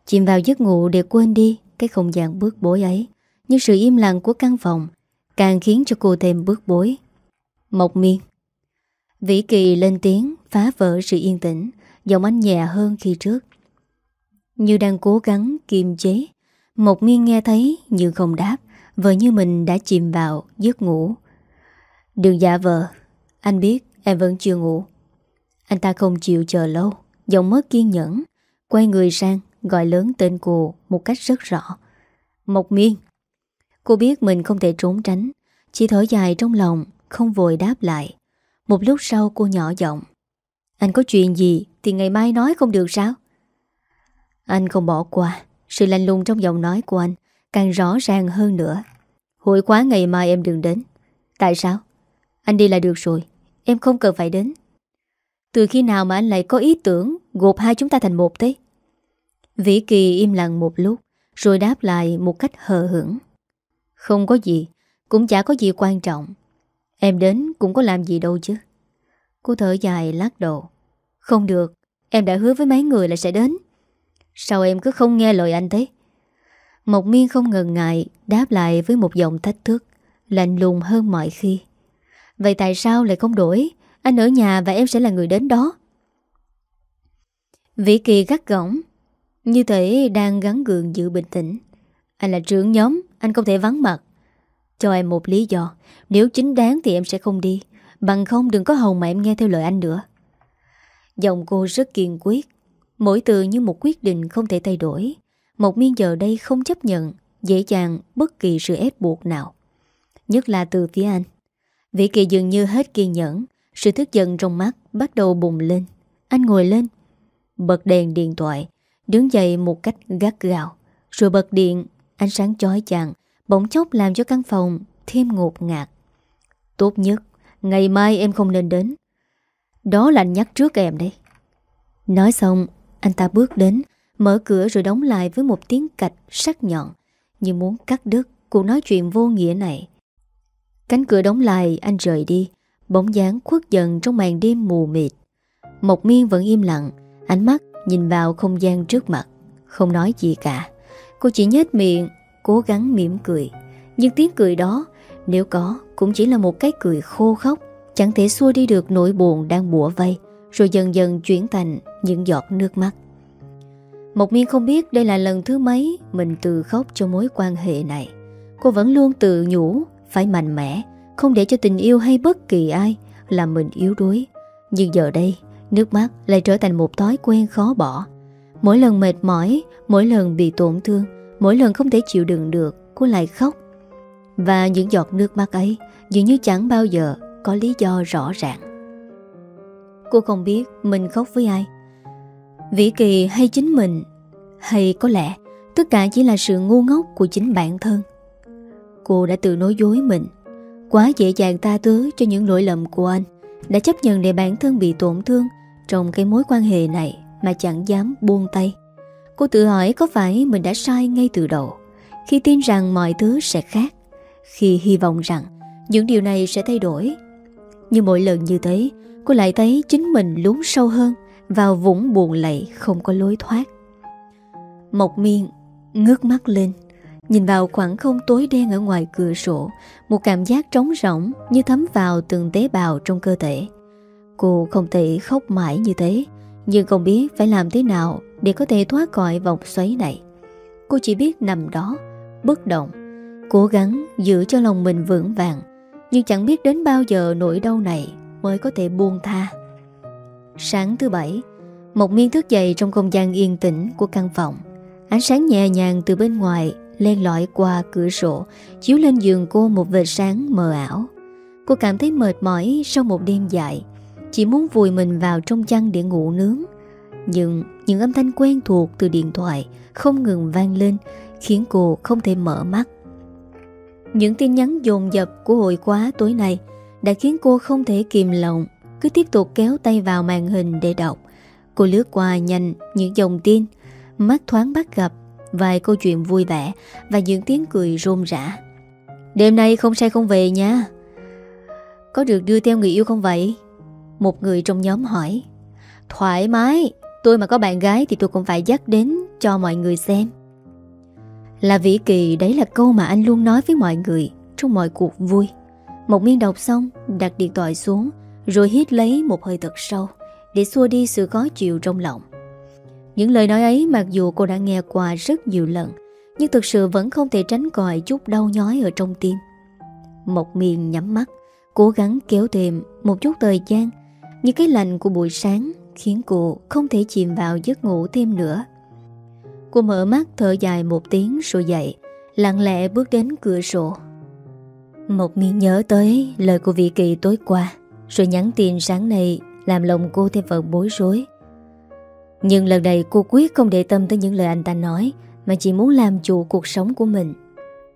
Chìm vào giấc ngủ để quên đi Cái không gian bước bối ấy. Nhưng sự im lặng của căn phòng Càng khiến cho cô thêm bước bối. Mộc miên Vĩ Kỳ lên tiếng, phá vỡ sự yên tĩnh, Giọng anh nhẹ hơn khi trước. Như đang cố gắng kiềm chế, Mộc miên nghe thấy nhưng không đáp, Vợ như mình đã chìm vào giấc ngủ. Đừng giả dạ vờ Anh biết em vẫn chưa ngủ. Anh ta không chịu chờ lâu. Giọng mất kiên nhẫn, Quay người sang, gọi lớn tên cô Một cách rất rõ. Mộc miên Cô biết mình không thể trốn tránh, Chỉ thở dài trong lòng, Không vội đáp lại. Một lúc sau cô nhỏ giọng, Anh có chuyện gì thì ngày mai nói không được sao? Anh không bỏ qua Sự lạnh lùng trong giọng nói của anh, Càng rõ ràng hơn nữa. Hội quá ngày mai em đừng đến. Tại sao? Anh đi là được rồi, Em không cần phải đến. Từ khi nào mà anh lại có ý tưởng Gộp hai chúng ta thành một thế? Vĩ Kỳ im lặng một lúc, Rồi đáp lại một cách hờ hững. Không có gì, Cũng chả có gì quan trọng. Em đến cũng có làm gì đâu chứ. Cô thở dài lắc đầu. Không được, Em đã hứa với mấy người là sẽ đến. Sao em cứ không nghe lời anh thế? Mộc miên không ngần ngại Đáp lại với một giọng thách thức, Lạnh lùng hơn mọi khi. Vậy tại sao lại không đổi? Anh ở nhà và em sẽ là người đến đó. Vĩ Kỳ gắt gỏng. Như thể đang gắn gượng giữ bình tĩnh. Anh là trưởng nhóm, Anh không thể vắng mặt. Cho em một lý do. Nếu chính đáng thì em sẽ không đi. Bằng không đừng có hồng mà em nghe theo lời anh nữa. Giọng cô rất kiên quyết. Mỗi từ như một quyết định không thể thay đổi. Một miên giờ đây không chấp nhận, Dễ dàng bất kỳ sự ép buộc nào. Nhất là từ phía anh. Vĩ Kỳ dường như hết kiên nhẫn. Sự tức giận trong mắt bắt đầu bùng lên. Anh ngồi lên, Bật đèn điện thoại, Đứng dậy một cách gắt gào Rồi bật điện, Ánh sáng chói chang. Bỗng chốc làm cho căn phòng thêm ngột ngạt. Tốt nhất, Ngày mai em không nên đến. Đó là anh nhắc trước em đấy. Nói xong, Anh ta bước đến, Mở cửa rồi đóng lại với một tiếng cạch sắc nhọn Như muốn cắt đứt Cuộc nói chuyện vô nghĩa này. Cánh cửa đóng lại, anh rời đi, Bóng dáng khuất dần trong màn đêm mù mịt. Mộc miên vẫn im lặng, Ánh mắt nhìn vào không gian trước mặt, Không nói gì cả. Cô chỉ nhếch miệng Cố gắng mỉm cười. Nhưng tiếng cười đó, Nếu có, cũng chỉ là một cái cười khô khóc Chẳng thể xua đi được nỗi buồn đang bủa vây, Rồi dần dần chuyển thành những giọt nước mắt. Mộc miên không biết đây là lần thứ mấy Mình từ khóc cho mối quan hệ này. Cô vẫn luôn tự nhủ, Phải mạnh mẽ, Không để cho tình yêu hay bất kỳ ai Làm mình yếu đuối. Nhưng giờ đây, Nước mắt lại trở thành một thói quen khó bỏ. Mỗi lần mệt mỏi, Mỗi lần bị tổn thương Mỗi lần không thể chịu đựng được, Cô lại khóc. Và những giọt nước mắt ấy Dường như chẳng bao giờ có lý do rõ ràng. Cô không biết mình khóc với ai. Vĩ Kỳ hay chính mình, Hay có lẽ Tất cả chỉ là sự ngu ngốc của chính bản thân. Cô đã tự nói dối mình. Quá dễ dàng tha thứ cho những lỗi lầm của anh, Đã chấp nhận để bản thân bị tổn thương Trong cái mối quan hệ này Mà chẳng dám buông tay. Cô tự hỏi có phải mình đã sai ngay từ đầu. Khi tin rằng mọi thứ sẽ khác, Khi hy vọng rằng Những điều này sẽ thay đổi. Nhưng mỗi lần như thế, Cô lại thấy chính mình lún sâu hơn Vào vũng buồn lầy không có lối thoát. Mộc miên ngước mắt lên, Nhìn vào khoảng không tối đen ở ngoài cửa sổ, Một cảm giác trống rỗng Như thấm vào từng tế bào trong cơ thể. Cô không thể khóc mãi như thế. Nhưng không biết phải làm thế nào Để có thể thoát khỏi vòng xoáy này. Cô chỉ biết nằm đó, Bất động, Cố gắng giữ cho lòng mình vững vàng. Nhưng chẳng biết đến bao giờ nỗi đau này Mới có thể buông tha. Sáng thứ bảy, Một miên thức dậy trong không gian yên tĩnh của căn phòng. Ánh sáng nhẹ nhàng từ bên ngoài len lỏi qua cửa sổ, chiếu lên giường cô một vệt sáng mờ ảo. Cô cảm thấy mệt mỏi sau một đêm dài. Chỉ muốn vùi mình vào trong chăn để ngủ nướng. Nhưng những âm thanh quen thuộc từ điện thoại Không ngừng vang lên, Khiến cô không thể mở mắt. Những tin nhắn dồn dập của hội quá tối nay Đã khiến cô không thể kìm lòng, Cứ tiếp tục kéo tay vào màn hình để đọc. Cô lướt qua nhanh những dòng tin, Mắt thoáng bắt gặp Vài câu chuyện vui vẻ Và những tiếng cười rôm rã. Đêm nay không say không về nha. Có được đưa theo người yêu không vậy? Một người trong nhóm hỏi, Thoải mái, Tôi mà có bạn gái thì tôi cũng phải dắt đến Cho mọi người xem. Là Vĩ Kỳ, đấy là câu mà anh luôn nói với mọi người Trong mọi cuộc vui. Một miên đọc xong, Đặt điện thoại xuống, Rồi hít lấy một hơi thật sâu, Để xua đi sự khó chịu trong lòng. Những lời nói ấy, mặc dù cô đã nghe qua rất nhiều lần, nhưng thực sự vẫn không thể tránh khỏi chút đau nhói ở trong tim. Mộc miền nhắm mắt, Cố gắng kéo thêm một chút thời gian những cái lạnh của buổi sáng Khiến cô không thể chìm vào giấc ngủ thêm nữa. Cô mở mắt thở dài một tiếng rồi dậy, Lặng lẽ bước đến cửa sổ. Một miên nhớ tới lời của vị kỳ tối qua, Rồi nhắn tin sáng nay Làm lòng cô thêm phần bối rối. Nhưng lần này cô quyết không để tâm tới những lời anh ta nói, mà chỉ muốn làm chủ cuộc sống của mình.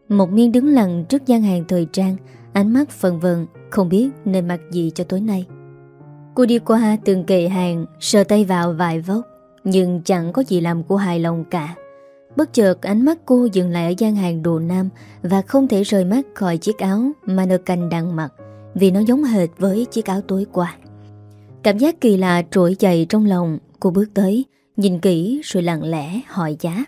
Một miên đứng lặng trước gian hàng thời trang, Ánh mắt phần vần, Không biết nên mặc gì cho tối nay. Cô đi qua từng kệ hàng Sờ tay vào vài vốc Nhưng chẳng có gì làm cô hài lòng cả. Bất chợt ánh mắt cô dừng lại ở gian hàng đồ nam Và không thể rời mắt khỏi chiếc áo Mà nơ canh đang mặc Vì nó giống hệt với chiếc áo tối qua. Cảm giác kỳ lạ trỗi dậy trong lòng Cô bước tới Nhìn kỹ rồi lặng lẽ hỏi giá.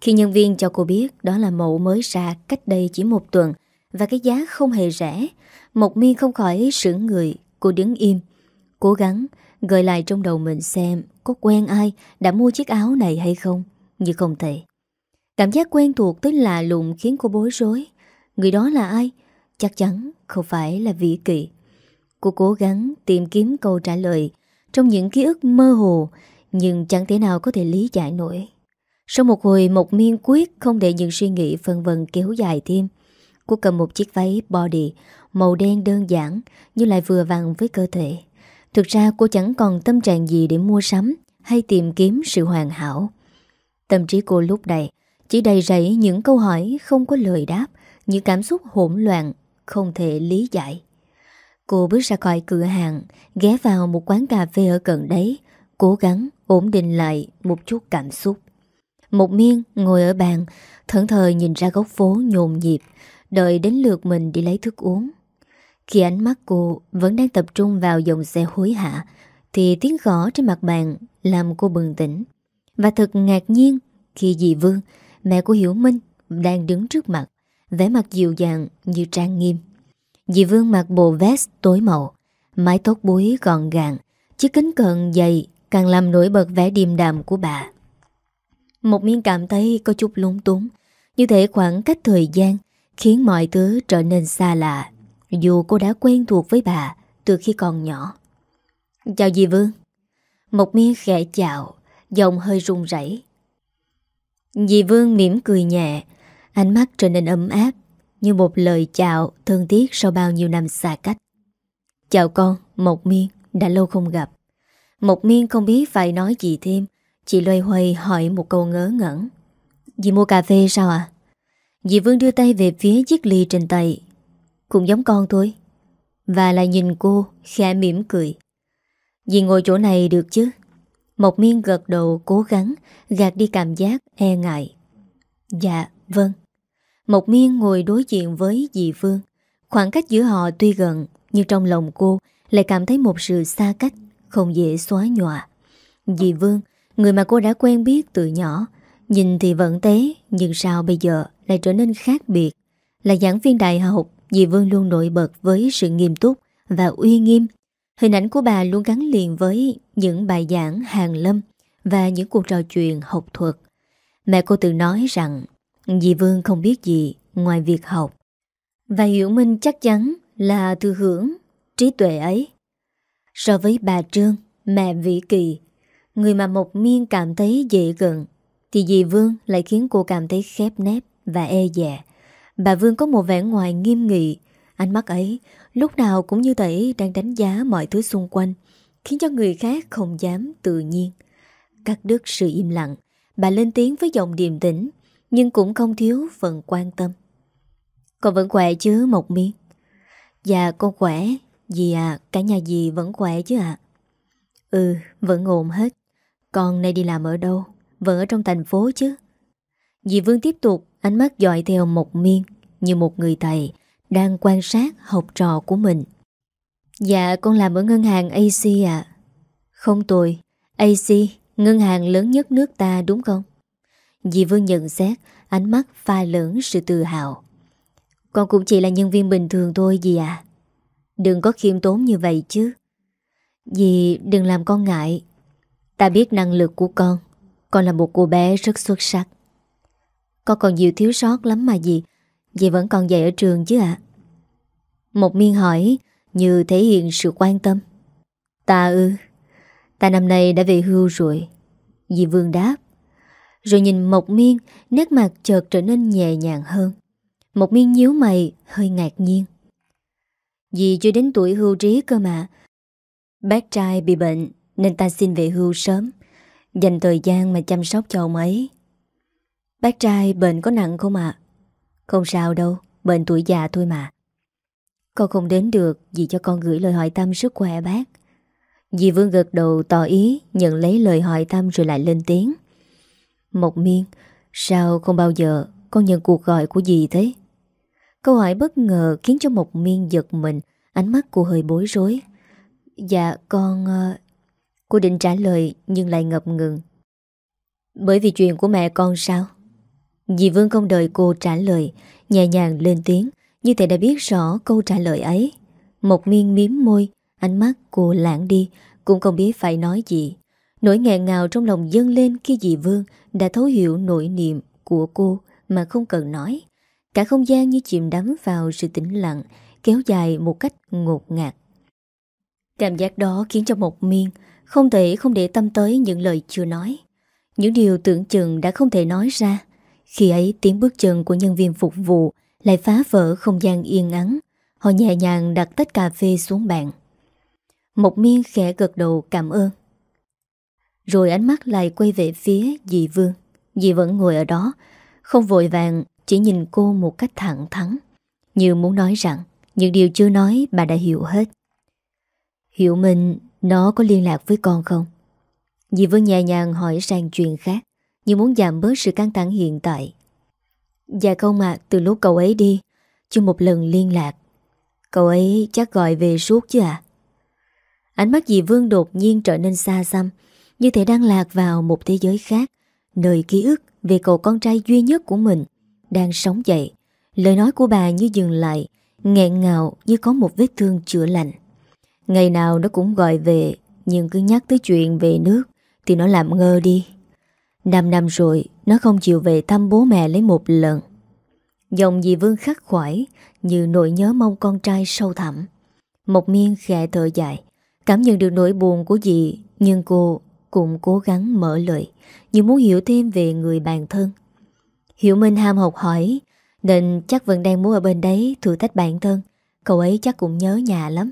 Khi nhân viên cho cô biết đó là mẫu mới ra cách đây chỉ một tuần và cái giá không hề rẻ, Mộc Miên không khỏi sững người, cô đứng im, cố gắng gợi lại trong đầu mình xem có quen ai đã mua chiếc áo này hay không, nhưng không thể. Cảm giác quen thuộc tới lạ lùng khiến cô bối rối. Người đó là ai? Chắc chắn không phải là Vĩ Kỳ. Cô cố gắng tìm kiếm câu trả lời trong những ký ức mơ hồ nhưng chẳng thể nào có thể lý giải nổi. Sau một hồi một miên quyết không để những suy nghĩ phân vân kéo dài thêm. Cô cầm một chiếc váy body màu đen đơn giản nhưng lại vừa vặn với cơ thể. Thực ra cô chẳng còn tâm trạng gì để mua sắm hay tìm kiếm sự hoàn hảo. Tâm trí cô lúc này chỉ đầy rẫy những câu hỏi không có lời đáp, những cảm xúc hỗn loạn, không thể lý giải. Cô bước ra khỏi cửa hàng, ghé vào một quán cà phê ở gần đấy, cố gắng ổn định lại một chút cảm xúc. Một miên ngồi ở bàn Thẫn thờ nhìn ra góc phố nhộn nhịp Đợi đến lượt mình đi lấy thức uống khi ánh mắt cô Vẫn đang tập trung vào dòng xe hối hạ Thì tiếng gõ trên mặt bàn Làm cô bừng tỉnh. Và thật ngạc nhiên, Khi dì Vương, Mẹ của Hiểu Minh, Đang đứng trước mặt, vẻ mặt dịu dàng như trang nghiêm. Dì Vương mặc bộ vest tối màu, Mái tóc búi gọn gàng, Chiếc kính cận dày Càng làm nổi bật vẻ điềm đạm của bà. Một miên cảm thấy có chút lung túng, Như thể khoảng cách thời gian Khiến mọi thứ trở nên xa lạ. Dù cô đã quen thuộc với bà Từ khi còn nhỏ. Chào dì Vương. Một miên khẽ chào Giọng hơi run rẩy. Dì Vương mỉm cười nhẹ Ánh mắt trở nên ấm áp Như một lời chào thân thiết Sau bao nhiêu năm xa cách. Chào con, Mộc Miên Đã lâu không gặp. Mộc Miên không biết phải nói gì thêm Chị loay hoay hỏi một câu ngớ ngẩn. Dì mua cà phê sao à Dì Vương đưa tay về phía chiếc ly trên tay. Cũng giống con thôi Và lại nhìn cô, khẽ mỉm cười. Dì ngồi chỗ này được chứ? Mộc miên gật đầu cố gắng, Gạt đi cảm giác e ngại. Dạ vâng. Mộc miên ngồi đối diện với dì Vương Khoảng cách giữa họ tuy gần, Nhưng trong lòng cô Lại cảm thấy một sự xa cách, Không dễ xóa nhòa. Dì Vương, Người mà cô đã quen biết từ nhỏ, Nhìn thì vẫn tế Nhưng sao bây giờ lại trở nên khác biệt? Là giảng viên đại học Dì Vương luôn nổi bật với sự nghiêm túc Và uy nghiêm. Hình ảnh của bà luôn gắn liền với Những bài giảng hàng lâm Và những cuộc trò chuyện học thuật. Mẹ cô từng nói rằng Dì Vương không biết gì ngoài việc học. Và Hiểu Minh chắc chắn là thừa hưởng trí tuệ ấy. So với bà Trương, mẹ Vĩ Kỳ Người mà Mộc Miên cảm thấy dễ gần Thì dì Vương lại khiến cô cảm thấy khép nép Và e dè. Bà Vương có một vẻ ngoài nghiêm nghị Ánh mắt ấy lúc nào cũng như thể đang đánh giá mọi thứ xung quanh, khiến cho người khác không dám tự nhiên. Cắt đứt sự im lặng, bà lên tiếng với giọng điềm tĩnh, nhưng cũng không thiếu phần quan tâm. Con vẫn khỏe chứ Mộc Miên? Dạ con khỏe, dì à, cả nhà dì vẫn khỏe chứ ạ. À? Ừ, vẫn ổn hết. Con nay đi làm ở đâu? Vẫn ở trong thành phố chứ? Dì Vương tiếp tục ánh mắt dọi theo Mộc Miên như một người thầy đang quan sát học trò của mình. Dạ con làm ở ngân hàng AC ạ. Không tồi AC, ngân hàng lớn nhất nước ta đúng không? Dì Vương nhận xét, ánh mắt pha lớn sự tự hào. Con cũng chỉ là nhân viên bình thường thôi dì à. Đừng có khiêm tốn như vậy chứ. Dì đừng làm con ngại. Ta biết năng lực của con. Con là một cô bé rất xuất sắc. Con còn nhiều thiếu sót lắm mà gì Vậy vẫn còn dạy ở trường chứ ạ. Một miên hỏi như thể hiện sự quan tâm. Ta ư. Ta năm nay đã về hưu rồi. Dì Vương đáp. Rồi nhìn Mộc Miên, nét mặt chợt trở nên nhẹ nhàng hơn. Mộc Miên nhíu mày, hơi ngạc nhiên. Dì chưa đến tuổi hưu trí cơ mà. Bác trai bị bệnh nên ta xin về hưu sớm, dành thời gian mà chăm sóc cho ông ấy. Bác trai bệnh có nặng không ạ? Không sao đâu, bệnh tuổi già thôi mà. Con không đến được vì cho con gửi lời hỏi thăm sức khỏe bác Dì Vương gật đầu tỏ ý Nhận lấy lời hỏi thăm rồi lại lên tiếng Mộc miên Sao không bao giờ con nhận cuộc gọi của dì thế Câu hỏi bất ngờ Khiến cho Mộc miên giật mình Ánh mắt cô hơi bối rối Dạ con. Ờ, cô định trả lời nhưng lại ngập ngừng Bởi vì chuyện của mẹ con sao Dì Vương không đợi cô trả lời, Nhẹ nhàng lên tiếng, như thể đã biết rõ câu trả lời ấy. Một miên miếm môi, Ánh mắt cô lãng đi, Cũng không biết phải nói gì. Nỗi nghẹn ngào trong lòng dâng lên khi dì Vương Đã thấu hiểu nỗi niềm của cô Mà không cần nói. Cả không gian như chìm đắm vào sự tĩnh lặng, Kéo dài một cách ngột ngạt. Cảm giác đó khiến cho một miên Không thể không để tâm tới những lời chưa nói. Những điều tưởng chừng đã không thể nói ra. Khi ấy tiếng bước chân của nhân viên phục vụ lại phá vỡ không gian yên ắng. Họ nhẹ nhàng đặt tách cà phê xuống bàn. Một miên khẽ gật đầu cảm ơn. Rồi ánh mắt lại quay về phía dì Vương. Dì vẫn ngồi ở đó, không vội vàng, chỉ nhìn cô một cách thẳng thắn. Như muốn nói rằng, những điều chưa nói bà đã hiểu hết. Hiểu mình, nó có liên lạc với con không? Dì Vương nhẹ nhàng hỏi sang chuyện khác, như muốn giảm bớt sự căng thẳng hiện tại. Dạ không ạ, từ lúc cậu ấy đi, chưa một lần liên lạc. Cậu ấy chắc gọi về suốt chứ ạ. Ánh mắt dì Vương đột nhiên trở nên xa xăm, như thể đang lạc vào một thế giới khác, nơi ký ức về cậu con trai duy nhất của mình, đang sống dậy. Lời nói của bà như dừng lại, nghẹn ngào như có một vết thương chữa lành. Ngày nào nó cũng gọi về, nhưng cứ nhắc tới chuyện về nước thì nó làm ngơ đi. Năm năm rồi, Nó không chịu về thăm bố mẹ lấy một lần. Dòng dì Vương khắc khoải Như nỗi nhớ mong con trai sâu thẳm. Một miên khẽ thở dài, Cảm nhận được nỗi buồn của dì, Nhưng cô cũng cố gắng mở lời, Như muốn hiểu thêm về người bạn thân. Hiểu Minh ham học hỏi, Nên chắc vẫn đang muốn ở bên đấy Thử thách bản thân. Cậu ấy chắc cũng nhớ nhà lắm.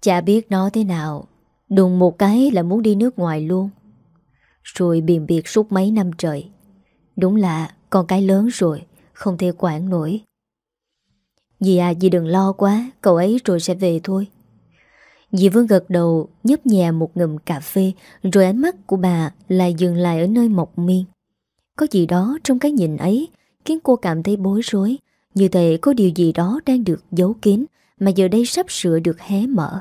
Chả biết nó thế nào, Đùng một cái là muốn đi nước ngoài luôn rồi biền biệt suốt mấy năm trời. Đúng là con cái lớn rồi, Không thể quản nổi. Dì à dì đừng lo quá, Cậu ấy rồi sẽ về thôi. Dì Vương gật đầu, nhấp nhẹ một ngụm cà phê, Rồi ánh mắt của bà lại dừng lại ở nơi mộc miên. Có gì đó trong cái nhìn ấy Khiến cô cảm thấy bối rối, Như thể có điều gì đó đang được giấu kín Mà giờ đây sắp sửa được hé mở.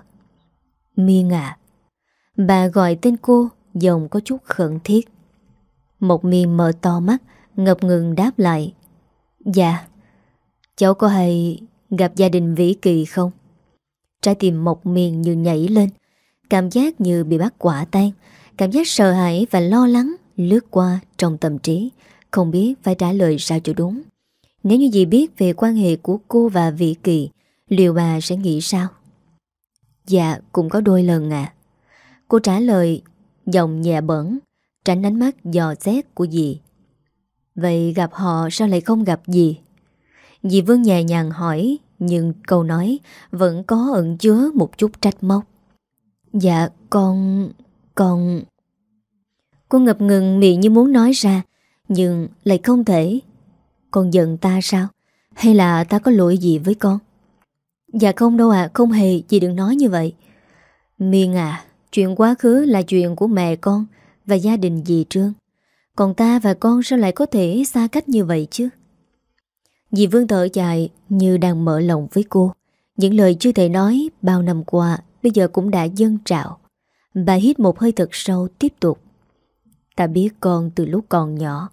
Miên à Bà gọi tên cô Giọng có chút khẩn thiết Một miền mở to mắt, Ngập ngừng đáp lại Dạ Cháu có hay gặp gia đình Vĩ Kỳ không? Trái tim Mộc miền như nhảy lên, Cảm giác như bị bắt quả tan Cảm giác sợ hãi và lo lắng Lướt qua trong tâm trí, Không biết phải trả lời sao cho đúng Nếu như dì biết về quan hệ của cô và Vĩ Kỳ, Liệu bà sẽ nghĩ sao? Dạ cũng có đôi lần ạ Cô trả lời Giọng nhẹ bẩn, Tránh ánh mắt dò xét của dì. Vậy gặp họ sao lại không gặp dì? Dì Vương nhẹ nhàng hỏi, Nhưng câu nói vẫn có ẩn chứa một chút trách móc. Dạ con... con... Cô ngập ngừng miệng như muốn nói ra, Nhưng lại không thể. Con giận ta sao? Hay là ta có lỗi gì với con? Dạ không đâu ạ, Không hề Chị đừng nói như vậy. Miên à Chuyện quá khứ là chuyện của mẹ con Và gia đình dì Trương. Còn ta và con sao lại có thể xa cách như vậy chứ? Dì Vương thở dài Như đang mở lòng với cô. Những lời chưa thể nói bao năm qua Bây giờ cũng đã dâng trào. Bà hít một hơi thật sâu tiếp tục. Ta biết con từ lúc còn nhỏ.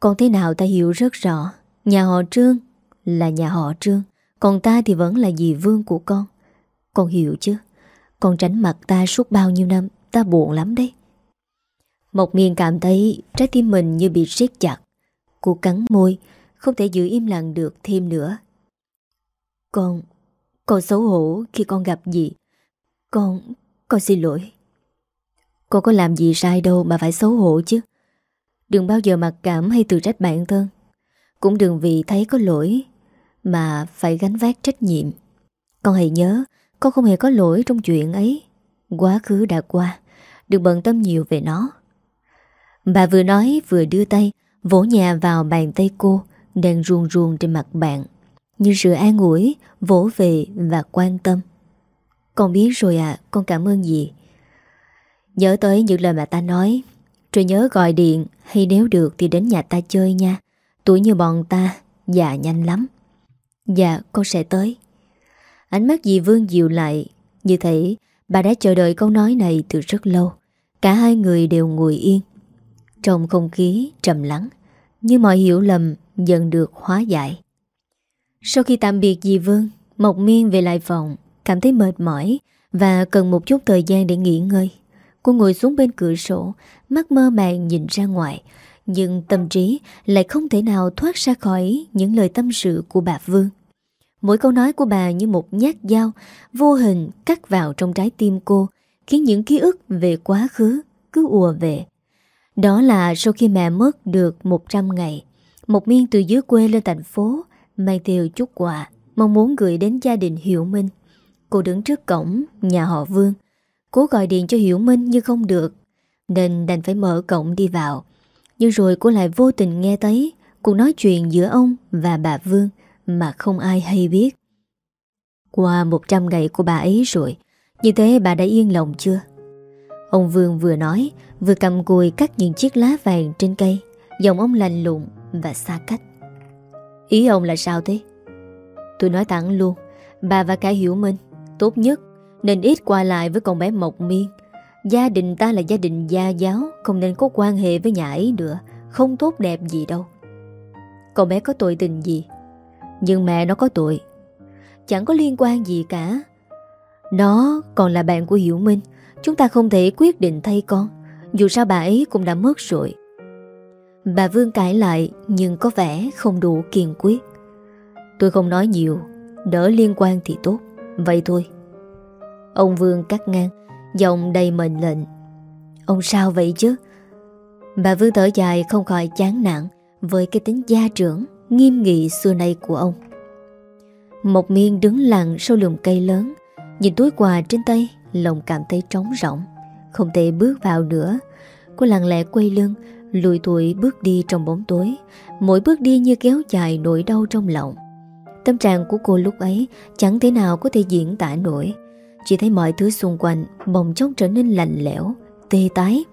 Con thế nào ta hiểu rất rõ. Nhà họ Trương là nhà họ Trương. Còn ta thì vẫn là dì Vương của con. Con hiểu chứ? Con tránh mặt ta suốt bao nhiêu năm, Ta buồn lắm đấy. Một miền cảm thấy trái tim mình như bị siết chặt. Cô cắn môi, Không thể giữ im lặng được thêm nữa. Con Con xấu hổ khi con gặp gì. Con Con xin lỗi. Con có làm gì sai đâu mà phải xấu hổ chứ. Đừng bao giờ mặc cảm hay tự trách bản thân. Cũng đừng vì thấy có lỗi Mà phải gánh vác trách nhiệm. Con hãy nhớ con không hề có lỗi trong chuyện ấy. Quá khứ đã qua, Đừng bận tâm nhiều về nó. Bà vừa nói vừa đưa tay, Vỗ nhà vào bàn tay cô, Đang ruồn ruồn trên mặt bạn. Như sự an ủi, Vỗ về và quan tâm. Con biết rồi à Con cảm ơn gì Nhớ tới những lời mà ta nói, Rồi nhớ gọi điện, Hay nếu được thì đến nhà ta chơi nha. Tuổi như bọn ta, Già nhanh lắm. Dạ con sẽ tới. Ánh mắt dì Vương dịu lại. Như thế, bà đã chờ đợi câu nói này từ rất lâu. Cả hai người đều ngồi yên. Trong không khí trầm lắng, Như mọi hiểu lầm dần được hóa giải. Sau khi tạm biệt dì Vương, Mộc Miên về lại phòng, Cảm thấy mệt mỏi Và cần một chút thời gian để nghỉ ngơi. Cô ngồi xuống bên cửa sổ, Mắt mơ màng nhìn ra ngoài, Nhưng tâm trí lại không thể nào thoát ra khỏi Những lời tâm sự của bà Vương. Mỗi câu nói của bà như một nhát dao, Vô hình cắt vào trong trái tim cô, Khiến những ký ức về quá khứ Cứ ùa về. Đó là sau khi mẹ mất được 100 ngày, Một miên từ dưới quê lên thành phố Mang theo chút quà Mong muốn gửi đến gia đình Hiểu Minh. Cô đứng trước cổng nhà họ Vương, Cố gọi điện cho Hiểu Minh nhưng không được, Nên đành phải mở cổng đi vào. Nhưng rồi cô lại vô tình nghe thấy Cuộc nói chuyện giữa ông và bà Vương. Mà không ai hay biết. Qua 100 ngày của bà ấy rồi, Như thế bà đã yên lòng chưa? Ông Vương vừa nói, Vừa cầm cùi cắt những chiếc lá vàng trên cây. Giọng ông lành lụng và xa cách. Ý ông là sao thế? Tôi nói thẳng luôn, Bà và cả Hiểu Minh, Tốt nhất nên ít qua lại với con bé Mộc Miên. Gia đình ta là gia đình gia giáo, Không nên có quan hệ với nhà ấy nữa, Không tốt đẹp gì đâu. Con bé có tội tình gì? Nhưng mẹ nó có tội. Chẳng có liên quan gì cả. Nó còn là bạn của Hiểu Minh. Chúng ta không thể quyết định thay con. Dù sao bà ấy cũng đã mất rồi. Bà Vương cãi lại, Nhưng có vẻ không đủ kiên quyết. Tôi không nói nhiều. Đỡ liên quan thì tốt. Vậy thôi. Ông Vương cắt ngang, Giọng đầy mệnh lệnh. Ông sao vậy chứ? Bà Vương thở dài không khỏi chán nản Với cái tính gia trưởng. Nghiêm nghị xưa nay của ông Một miên đứng lặng sau lùm cây lớn Nhìn túi quà trên tay Lòng cảm thấy trống rỗng Không thể bước vào nữa Cô lặng lẽ quay lưng Lùi tuổi bước đi trong bóng tối Mỗi bước đi như kéo dài nỗi đau trong lòng Tâm trạng của cô lúc ấy Chẳng thể nào có thể diễn tả nổi chỉ thấy mọi thứ xung quanh bỗng chốc trở nên lạnh lẽo, tê tái.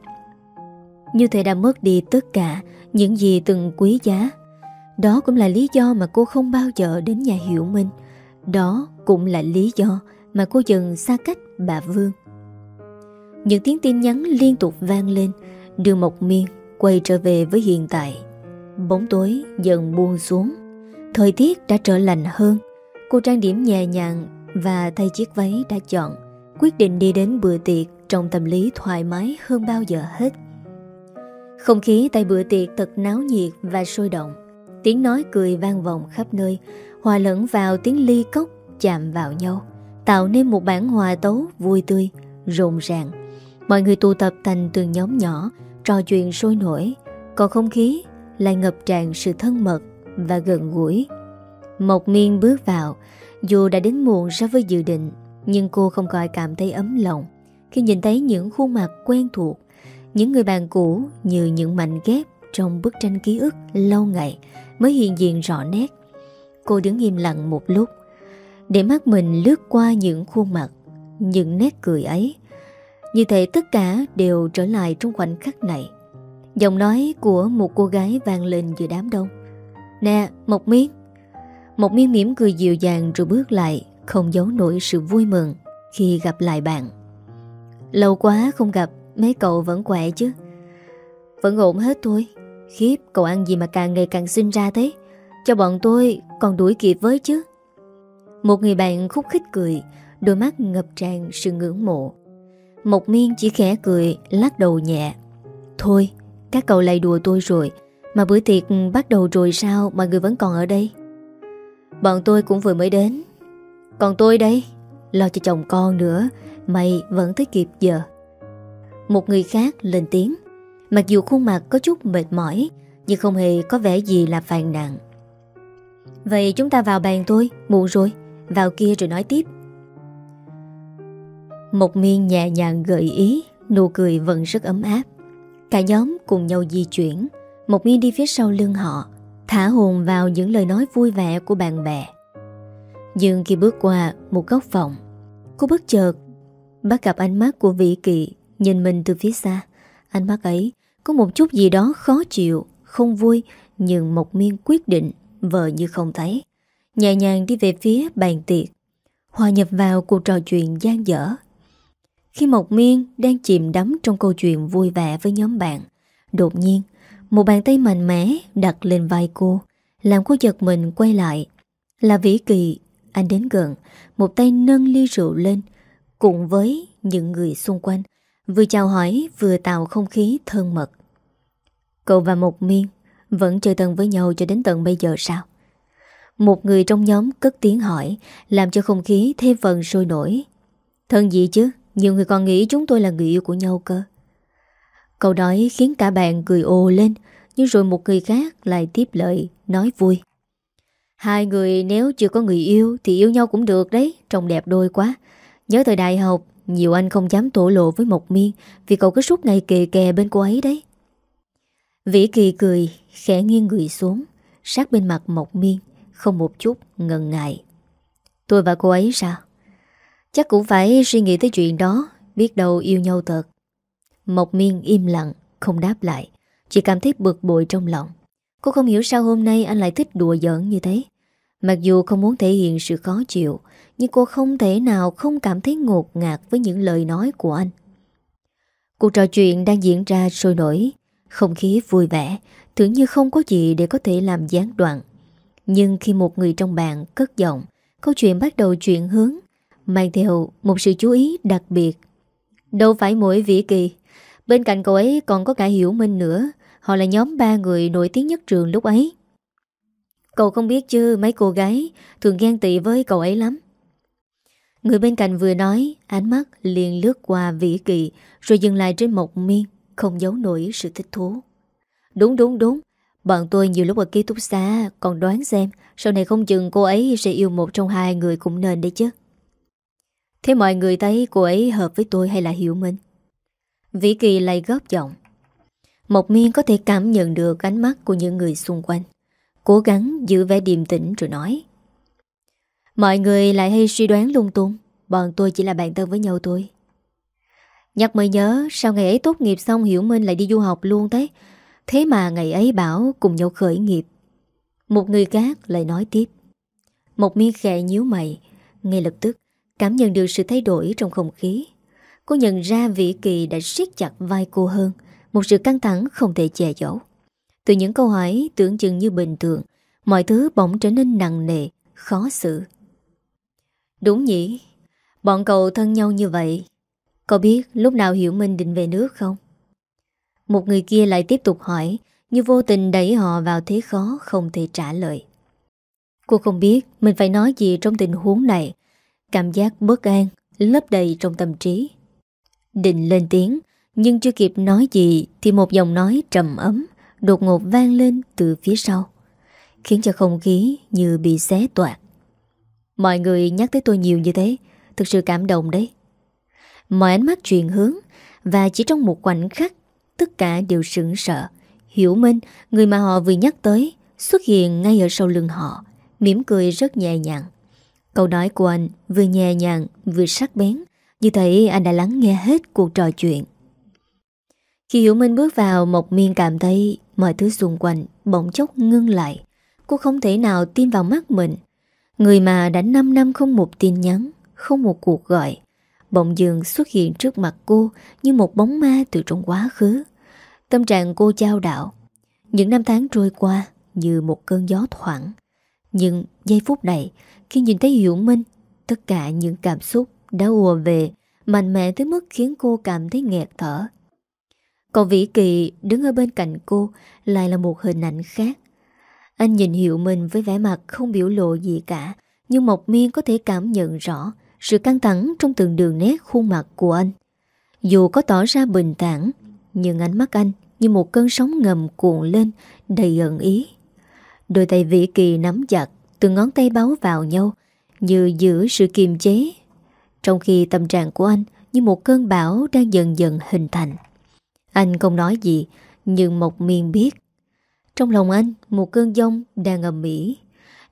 Như thể đã mất đi tất cả những gì từng quý giá. Đó cũng là lý do mà cô không bao giờ đến nhà Hiểu Minh. Đó cũng là lý do mà cô dần xa cách bà Vương. Những tiếng tin nhắn liên tục vang lên, đưa Mộc Miên quay trở về với hiện tại. Bóng tối dần buông xuống, thời tiết đã trở lạnh hơn. Cô trang điểm nhẹ nhàng và thay chiếc váy đã chọn, quyết định đi đến bữa tiệc trong tâm lý thoải mái hơn bao giờ hết. Không khí tại bữa tiệc thật náo nhiệt và sôi động. Tiếng nói cười vang vọng khắp nơi, hòa lẫn vào tiếng ly cốc chạm vào nhau, tạo nên một bản hòa tấu vui tươi, rộn ràng. Mọi người tụ tập thành từng nhóm nhỏ, trò chuyện sôi nổi, còn không khí lại ngập tràn sự thân mật và gần gũi. Mộc miên bước vào Dù đã đến muộn so với dự định Nhưng cô không coi cảm thấy ấm lòng Khi nhìn thấy những khuôn mặt quen thuộc Những người bạn cũ Như những mảnh ghép Trong bức tranh ký ức lâu ngày Mới hiện diện rõ nét. Cô đứng im lặng một lúc, Để mắt mình lướt qua những khuôn mặt, Những nét cười ấy. Như thể tất cả đều trở lại trong khoảnh khắc này. Giọng nói của một cô gái vang lên giữa đám đông. Nè, Mộc Miên. Mộc Miên mỉm cười dịu dàng rồi bước lại, Không giấu nổi sự vui mừng Khi gặp lại bạn. Lâu quá không gặp, Mấy cậu vẫn khỏe chứ? Vẫn ổn hết thôi. Khiếp, cậu ăn gì mà càng ngày càng sinh ra thế? Cho bọn tôi còn đuổi kịp với chứ. Một người bạn khúc khích cười, Đôi mắt ngập tràn sự ngưỡng mộ. Mộc Miên chỉ khẽ cười, Lắc đầu nhẹ. Thôi, các cậu lại đùa tôi rồi, Mà bữa tiệc bắt đầu rồi sao Mà người vẫn còn ở đây? Bọn tôi cũng vừa mới đến. Còn tôi đây, Lo cho chồng con nữa Mày vẫn tới kịp giờ. Một người khác lên tiếng. Mặc dù khuôn mặt có chút mệt mỏi, Nhưng không hề có vẻ gì là phàn nàn. Vậy chúng ta vào bàn tôi Muộn rồi, Vào kia rồi nói tiếp. Một miên nhẹ nhàng gợi ý, Nụ cười vẫn rất ấm áp. Cả nhóm cùng nhau di chuyển, Một miên đi phía sau lưng họ, Thả hồn vào những lời nói vui vẻ của bạn bè. Nhưng khi bước qua một góc phòng, Cô bất chợt Bắt gặp ánh mắt của Vĩ Kỳ Nhìn mình từ phía xa. Ánh mắt ấy, có một chút gì đó khó chịu, Không vui, Nhưng Mộc Miên quyết định, vờ như không thấy. Nhẹ nhàng đi về phía bàn tiệc. Hòa nhập vào cuộc trò chuyện gian dở. Khi Mộc Miên đang chìm đắm trong câu chuyện vui vẻ với nhóm bạn, Đột nhiên, Một bàn tay mạnh mẽ đặt lên vai cô, Làm cô giật mình quay lại. Là Vĩ Kỳ, Anh đến gần, Một tay nâng ly rượu lên, Cùng với những người xung quanh. Vừa chào hỏi, vừa tạo không khí thân mật. Cậu và một miên Vẫn chơi thân với nhau cho đến tận bây giờ sao? Một người trong nhóm cất tiếng hỏi, Làm cho không khí thêm phần sôi nổi. Thân gì chứ, Nhiều người còn nghĩ chúng tôi là người yêu của nhau cơ. Câu nói khiến cả bạn cười ồ lên, Nhưng rồi một người khác lại tiếp lời, Nói vui. Hai người nếu chưa có người yêu Thì yêu nhau cũng được đấy, Trông đẹp đôi quá. Nhớ thời đại học nhiều anh không dám tổ lộ với Mộc Miên Vì cậu cứ suốt ngày kề kè bên cô ấy đấy. Vĩ Kỳ cười, Khẽ nghiêng người xuống, Sát bên mặt Mộc Miên, Không một chút ngần ngại. Tôi và cô ấy sao? Chắc cũng phải suy nghĩ tới chuyện đó, Biết đâu yêu nhau thật. Mộc Miên im lặng, Không đáp lại, Chỉ cảm thấy bực bội trong lòng. Cô không hiểu sao hôm nay anh lại thích đùa giỡn như thế. Mặc dù không muốn thể hiện sự khó chịu nhưng cô không thể nào không cảm thấy ngột ngạt với những lời nói của anh. Cuộc trò chuyện đang diễn ra sôi nổi, Không khí vui vẻ, Tưởng như không có gì để có thể làm gián đoạn. Nhưng khi một người trong bạn cất giọng, Câu chuyện bắt đầu chuyển hướng, Mang theo một sự chú ý đặc biệt. Đâu phải mỗi vĩ kỳ, Bên cạnh cậu ấy còn có cả Hiểu Minh nữa, Họ là nhóm ba người nổi tiếng nhất trường lúc ấy. Cậu không biết chứ, mấy cô gái Thường ghen tị với cậu ấy lắm. Người bên cạnh vừa nói, Ánh mắt liền lướt qua vĩ kỳ Rồi dừng lại trên một miên Không giấu nổi sự thích thú. Đúng đúng đúng. Bọn tôi nhiều lúc ở ký túc xá, Còn đoán xem Sau này không chừng cô ấy sẽ yêu một trong hai người cũng nên đấy chứ. Thế mọi người thấy cô ấy hợp với tôi hay là hiểu mình? Vĩ Kỳ lại góp giọng. Mộc miên có thể cảm nhận được ánh mắt của những người xung quanh. Cố gắng giữ vẻ điềm tĩnh rồi nói. Mọi người lại hay suy đoán lung tung. Bọn tôi chỉ là bạn thân với nhau thôi. Nhắc mới nhớ Sao ngày ấy tốt nghiệp xong Hiểu Minh lại đi du học luôn thế Thế mà ngày ấy bảo cùng nhau khởi nghiệp. Một người khác lại nói tiếp. Một miếng khẽ nhíu mày. Ngay lập tức, Cảm nhận được sự thay đổi trong không khí. Cô nhận ra Vĩ Kỳ đã siết chặt vai cô hơn. Một sự căng thẳng không thể che giấu. Từ những câu hỏi tưởng chừng như bình thường, Mọi thứ bỗng trở nên nặng nề, Khó xử. Đúng nhỉ? Bọn cậu thân nhau như vậy Cậu biết lúc nào Hiểu Minh định về nước không? Một người kia lại tiếp tục hỏi, Như vô tình đẩy họ vào thế khó Không thể trả lời. Cô không biết mình phải nói gì trong tình huống này, Cảm giác bất an Lấp đầy trong tâm trí. Định lên tiếng, Nhưng chưa kịp nói gì Thì một giọng nói trầm ấm Đột ngột vang lên từ phía sau, Khiến cho không khí như bị xé toạc. Mọi người nhắc tới tôi nhiều như thế Thực sự cảm động đấy. Mọi ánh mắt chuyển hướng Và chỉ trong một khoảnh khắc Tất cả đều sững sợ Hiểu Minh, người mà họ vừa nhắc tới Xuất hiện ngay ở sau lưng họ mỉm cười rất nhẹ nhàng. Câu nói của anh vừa nhẹ nhàng Vừa sắc bén Như thể anh đã lắng nghe hết cuộc trò chuyện. Khi Hiểu Minh bước vào Mộc Miên cảm thấy mọi thứ xung quanh Bỗng chốc ngưng lại. Cô không thể nào tin vào mắt mình. Người mà đã 5 năm không một tin nhắn, Không một cuộc gọi. Bỗng dường xuất hiện trước mặt cô Như một bóng ma từ trong quá khứ. Tâm trạng cô trao đảo. Những năm tháng trôi qua Như một cơn gió thoảng. Nhưng giây phút này, Khi nhìn thấy Hiểu Minh, Tất cả những cảm xúc đã ùa về, Mạnh mẽ tới mức khiến cô cảm thấy nghẹt thở. Còn Vĩ Kỳ đứng ở bên cạnh cô Lại là một hình ảnh khác. Anh nhìn Hiệu Minh với vẻ mặt không biểu lộ gì cả Nhưng Mộc Miên có thể cảm nhận rõ Sự căng thẳng trong từng đường nét khuôn mặt của anh. Dù có tỏ ra bình tản, Nhưng ánh mắt anh như một cơn sóng ngầm cuộn lên Đầy ẩn ý. Đôi tay Vĩ Kỳ nắm chặt Từng ngón tay báo vào nhau Như giữ sự kiềm chế. Trong khi tâm trạng của anh Như một cơn bão đang dần dần hình thành. Anh không nói gì Nhưng Mộc Miên biết trong lòng anh, Một cơn giông đang ầm mỹ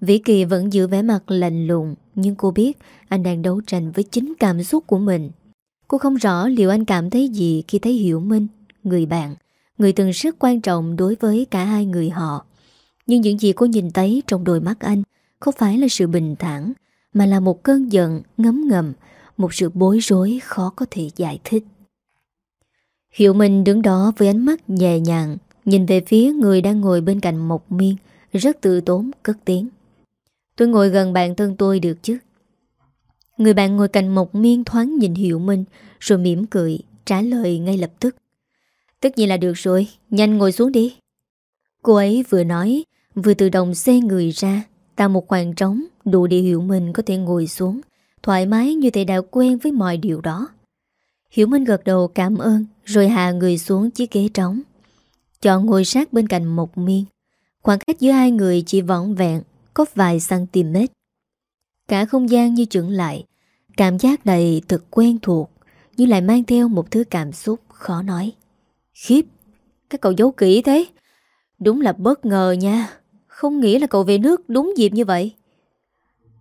Vĩ Kỳ vẫn giữ vẻ mặt lạnh lùng, Nhưng cô biết anh đang đấu tranh với chính cảm xúc của mình. Cô không rõ liệu anh cảm thấy gì khi thấy Hiểu Minh, Người bạn, Người từng rất quan trọng đối với cả hai người họ. Nhưng những gì cô nhìn thấy trong đôi mắt anh Không phải là sự bình thản, Mà là một cơn giận ngấm ngầm, Một sự bối rối khó có thể giải thích. Hiệu Minh đứng đó với ánh mắt nhẹ nhàng Nhìn về phía người đang ngồi bên cạnh Mộc Miên, Rất tự tốn, cất tiếng. Tôi ngồi gần bạn thân tôi được chứ? Người bạn ngồi cạnh Mộc Miên thoáng nhìn Hiệu Minh, Rồi mỉm cười, Trả lời ngay lập tức. Tất nhiên là được rồi, Nhanh ngồi xuống đi. Cô ấy vừa nói, Vừa tự động xê người ra, Tạo một khoảng trống, Đủ để Hiểu Minh có thể ngồi xuống, Thoải mái như thể đã quen với mọi điều đó. Hiểu Minh gật đầu cảm ơn, Rồi hạ người xuống chiếc ghế trống. Chọn ngồi sát bên cạnh một miên. Khoảng cách giữa hai người chỉ vỏn vẹn, Có vài cm Cả không gian như trưởng lại, Cảm giác đầy thật quen thuộc, Nhưng lại mang theo một thứ cảm xúc khó nói. Khiếp, Các cậu giấu kỹ thế. Đúng là bất ngờ nha. Không nghĩ là cậu về nước đúng dịp như vậy.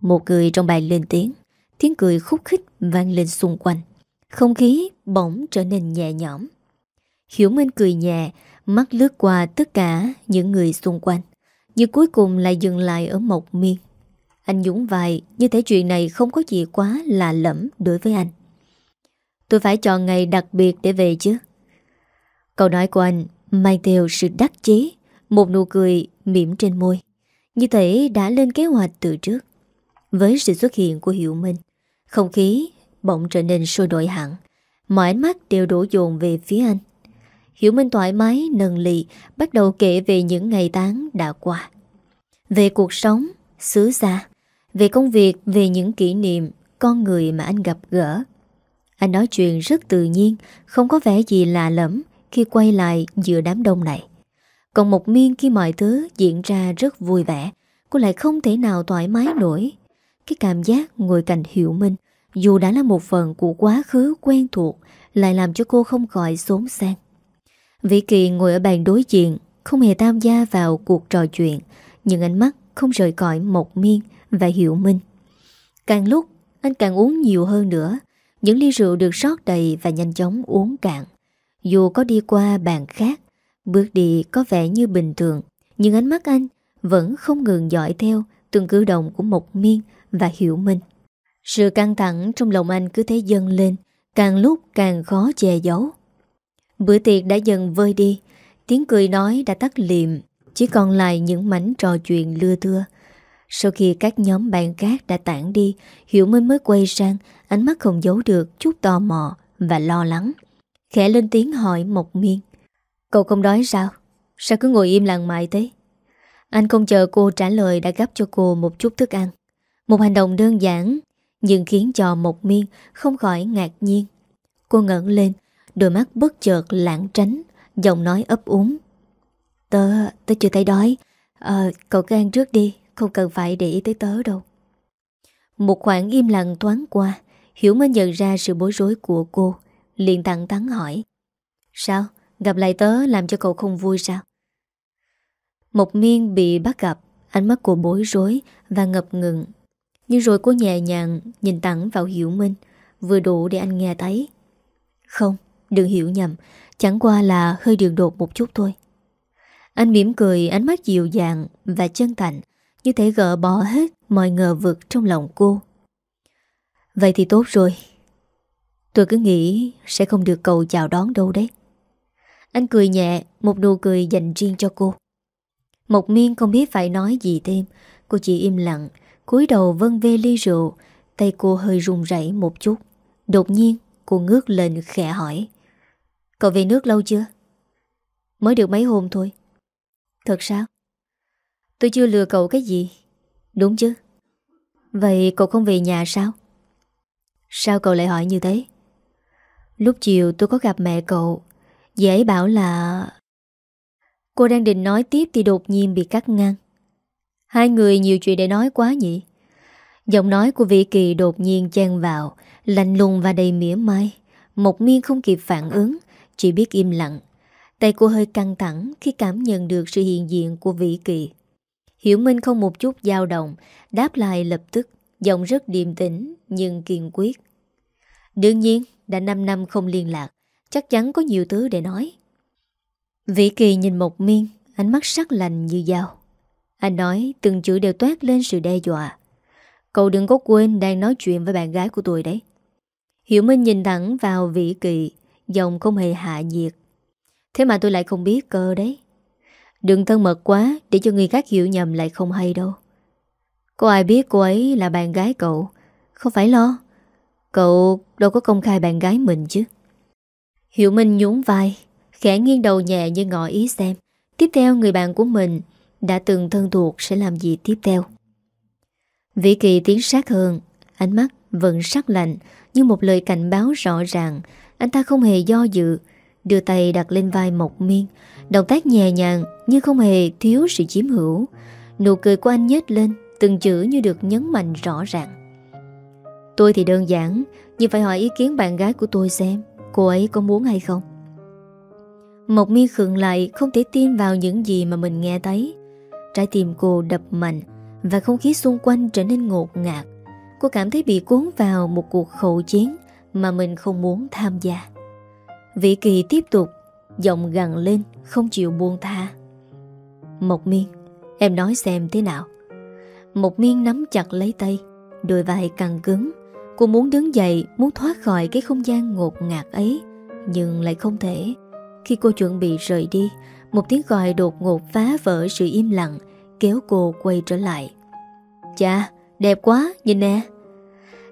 Một người trong bài lên tiếng Tiếng cười khúc khích vang lên xung quanh. Không khí bỗng trở nên nhẹ nhõm. Hiểu Minh cười nhẹ Mắt lướt qua tất cả những người xung quanh Nhưng cuối cùng lại dừng lại ở một miên Anh nhúng vai Như thể chuyện này không có gì quá lạ lẫm đối với anh Tôi phải chọn ngày đặc biệt để về chứ Câu nói của anh mang theo sự đắc chí, một nụ cười mỉm trên môi. Như thể đã lên kế hoạch từ trước. Với sự xuất hiện của Hiệu Minh, không khí bỗng trở nên sôi nổi hẳn. Mọi ánh mắt đều đổ dồn về phía anh. Hiểu Minh thoải mái, nâng lì, bắt đầu kể về những ngày tháng đã qua. Về cuộc sống, xứ xa, về công việc, về những kỷ niệm, con người mà anh gặp gỡ. Anh nói chuyện rất tự nhiên, không có vẻ gì lạ lẫm, khi quay lại giữa đám đông này. Còn một miên khi mọi thứ diễn ra rất vui vẻ, cô lại không thể nào thoải mái nổi. Cái cảm giác ngồi cạnh Hiểu Minh, dù đã là một phần của quá khứ quen thuộc, lại làm cho cô không khỏi xốn sang. Vĩ Kỳ ngồi ở bàn đối diện, không hề tham gia vào cuộc trò chuyện, nhưng ánh mắt không rời cõi Mộc Miên và Hiệu Minh. Càng lúc, anh càng uống nhiều hơn nữa, những ly rượu được rót đầy và nhanh chóng uống cạn. Dù có đi qua bàn khác Bước đi có vẻ như bình thường Nhưng ánh mắt anh Vẫn không ngừng dõi theo Từng cử động của Mộc Miên và Hiểu Minh Sự căng thẳng trong lòng anh cứ thế dâng lên Càng lúc càng khó che giấu Bữa tiệc đã dần vơi đi. Tiếng cười nói đã tắt liệm, Chỉ còn lại những mảnh trò chuyện lưa thưa. Sau khi các nhóm bạn khác đã tản đi, Hiểu Minh mới quay sang, Ánh mắt không giấu được chút tò mò Và lo lắng. Khẽ lên tiếng hỏi Mộc Miên, Cậu không đói sao? Sao cứ ngồi im lặng mãi thế? Anh không chờ cô trả lời đã gấp cho cô một chút thức ăn. Một hành động đơn giản Nhưng khiến cho Mộc Miên không khỏi ngạc nhiên. Cô ngẩn lên Đôi mắt bất chợt lãng tránh Giọng nói ấp úng Tớ, tớ chưa thấy đói à, cậu cứ ăn trước đi, không cần phải để ý tới tớ đâu. Một khoảng im lặng thoáng qua, Hiểu mới nhận ra sự bối rối của cô, liền tặng tắn hỏi. Sao? Gặp lại tớ làm cho cậu không vui sao? Một miên bị bắt gặp, ánh mắt cô bối rối và ngập ngừng. Nhưng rồi cô nhẹ nhàng nhìn thẳng vào Hiểu Minh, vừa đủ để anh nghe thấy. Không, đừng hiểu nhầm, chẳng qua là hơi đường đột một chút thôi. Anh mỉm cười ánh mắt dịu dàng và chân thành, như thể gỡ bỏ hết mọi ngờ vực trong lòng cô. Vậy thì tốt rồi. Tôi cứ nghĩ sẽ không được cậu chào đón đâu đấy. Anh cười nhẹ, một nụ cười dành riêng cho cô. Mộc miên không biết phải nói gì thêm, cô chỉ im lặng, cúi đầu vân vê ly rượu, tay cô hơi run rẩy một chút. Đột nhiên, cô ngước lên khẽ hỏi. Cậu về nước lâu chưa? Mới được mấy hôm thôi. Thật sao? Tôi chưa lừa cậu cái gì. Đúng chứ? Vậy cậu không về nhà sao? Sao cậu lại hỏi như thế? Lúc chiều tôi có gặp mẹ cậu. Dì ấy bảo là Cô đang định nói tiếp Thì đột nhiên bị cắt ngang. Hai người nhiều chuyện để nói quá nhỉ? Giọng nói của Vĩ Kỳ đột nhiên chen vào, Lạnh lùng và đầy mỉa mai. Một miên không kịp phản ứng chỉ biết im lặng. Tay cô hơi căng thẳng khi cảm nhận được sự hiện diện của Vĩ Kỳ. Hiểu Minh không một chút dao động, Đáp lại lập tức, Giọng rất điềm tĩnh nhưng kiên quyết. Đương nhiên, Đã 5 năm không liên lạc, Chắc chắn có nhiều thứ để nói. Vĩ Kỳ nhìn một miên, Ánh mắt sắc lạnh như dao. Anh nói từng chữ đều toát lên sự đe dọa. Cậu đừng có quên Đang nói chuyện với bạn gái của tôi đấy. Hiểu Minh nhìn thẳng vào Vĩ Kỳ. Giọng không hề hạ nhiệt. Thế mà tôi lại không biết cơ đấy. Đừng thân mật quá, Để cho người khác hiểu nhầm lại không hay đâu. Có ai biết cô ấy là bạn gái cậu? Không phải lo. Cậu đâu có công khai bạn gái mình chứ. Hiểu Minh nhún vai, Khẽ nghiêng đầu nhẹ như ngỏ ý xem. Tiếp theo, người bạn của mình Đã từng thân thuộc sẽ làm gì tiếp theo? Vĩ Kỳ tiến sát hơn, Ánh mắt vẫn sắc lạnh, Như một lời cảnh báo rõ ràng anh ta không hề do dự, Đưa tay đặt lên vai Mộc Miên, Động tác nhẹ nhàng Nhưng không hề thiếu sự chiếm hữu. Nụ cười của anh nhếch lên, Từng chữ như được nhấn mạnh rõ ràng. Tôi thì đơn giản, Nhưng phải hỏi ý kiến bạn gái của tôi xem, Cô ấy có muốn hay không? Mộc Miên khựng lại, Không thể tin vào những gì mà mình nghe thấy. Trái tim cô đập mạnh Và không khí xung quanh trở nên ngột ngạt. Cô cảm thấy bị cuốn vào một cuộc khẩu chiến. Mà mình không muốn tham gia. Vị kỳ tiếp tục, Giọng gằn lên, Không chịu buông tha. Mộc miên, Em nói xem thế nào? Mộc miên nắm chặt lấy tay, Đôi vai căng cứng. Cô muốn đứng dậy, Muốn thoát khỏi cái không gian ngột ngạt ấy, Nhưng lại không thể. Khi cô chuẩn bị rời đi, Một tiếng gọi đột ngột phá vỡ sự im lặng, Kéo cô quay trở lại. Chà, đẹp quá, nhìn nè.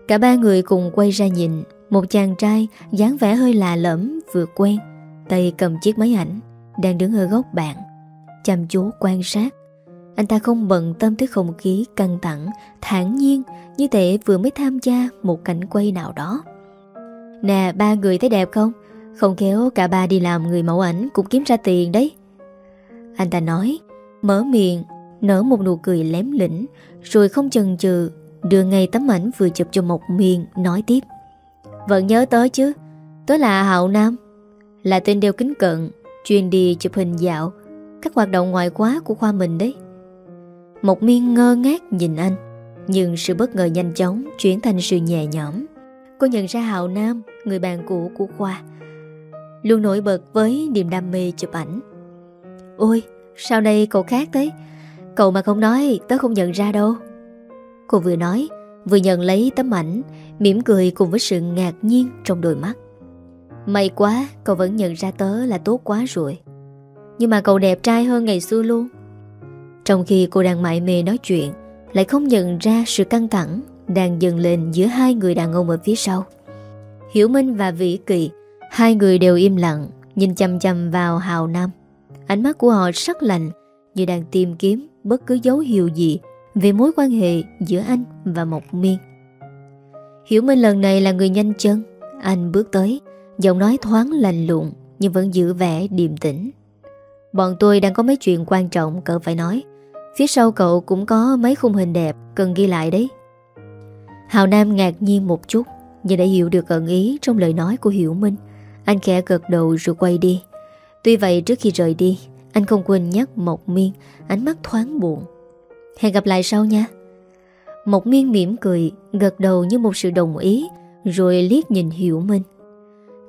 Cả ba người cùng quay ra nhìn một chàng trai dáng vẻ hơi lạ lẫm vừa quen, Tay cầm chiếc máy ảnh, Đang đứng ở góc bạn Chăm chú quan sát. Anh ta không bận tâm tới không khí căng thẳng, thản nhiên Như thể vừa mới tham gia một cảnh quay nào đó. Nè, ba người thấy đẹp không? Không kéo cả ba đi làm người mẫu ảnh Cũng kiếm ra tiền đấy. Anh ta nói, Mở miệng, Nở một nụ cười lém lĩnh Rồi không chần chừ, Đưa ngay tấm ảnh vừa chụp cho một miền Nói tiếp vẫn nhớ tới chứ? Tớ là Hạo Nam. Là tên đeo kính cận, Chuyên đi chụp hình dạo. Các hoạt động ngoại khóa của khoa mình đấy. Một miên ngơ ngác nhìn anh, Nhưng sự bất ngờ nhanh chóng Chuyển thành sự nhẹ nhõm. Cô nhận ra Hạo Nam, Người bạn cũ của khoa. Luôn nổi bật với niềm đam mê chụp ảnh. Ôi, Sao đây cậu khác thế? Cậu mà không nói, tớ không nhận ra đâu. Cô vừa nói, Vừa nhận lấy tấm ảnh mỉm cười cùng với sự ngạc nhiên trong đôi mắt. May quá, cậu vẫn nhận ra tớ là tốt quá rồi. Nhưng mà cậu đẹp trai hơn ngày xưa luôn. Trong khi cô đang mải mê nói chuyện, Lại không nhận ra sự căng thẳng Đang dần lên giữa hai người đàn ông ở phía sau. Hiểu Minh và Vĩ Kỳ, Hai người đều im lặng, Nhìn chăm chăm vào Hào Nam. Ánh mắt của họ sắc lạnh, Như đang tìm kiếm bất cứ dấu hiệu gì về mối quan hệ giữa anh và Mộc Miên. Hiểu Minh lần này là người nhanh chân, anh bước tới, giọng nói thoáng lành lụng nhưng vẫn giữ vẻ điềm tĩnh. Bọn tôi đang có mấy chuyện quan trọng cậu phải nói, Phía sau cậu cũng có mấy khung hình đẹp Cần ghi lại đấy. Hào Nam ngạc nhiên một chút Nhưng đã hiểu được ẩn ý trong lời nói của Hiểu Minh. Anh khẽ gật đầu rồi quay đi. Tuy vậy trước khi rời đi Anh không quên nhắc Mộc Miên Ánh mắt thoáng buồn. Hẹn gặp lại sau nha. Mộc Miên mỉm cười Gật đầu như một sự đồng ý Rồi liếc nhìn Hiểu Minh.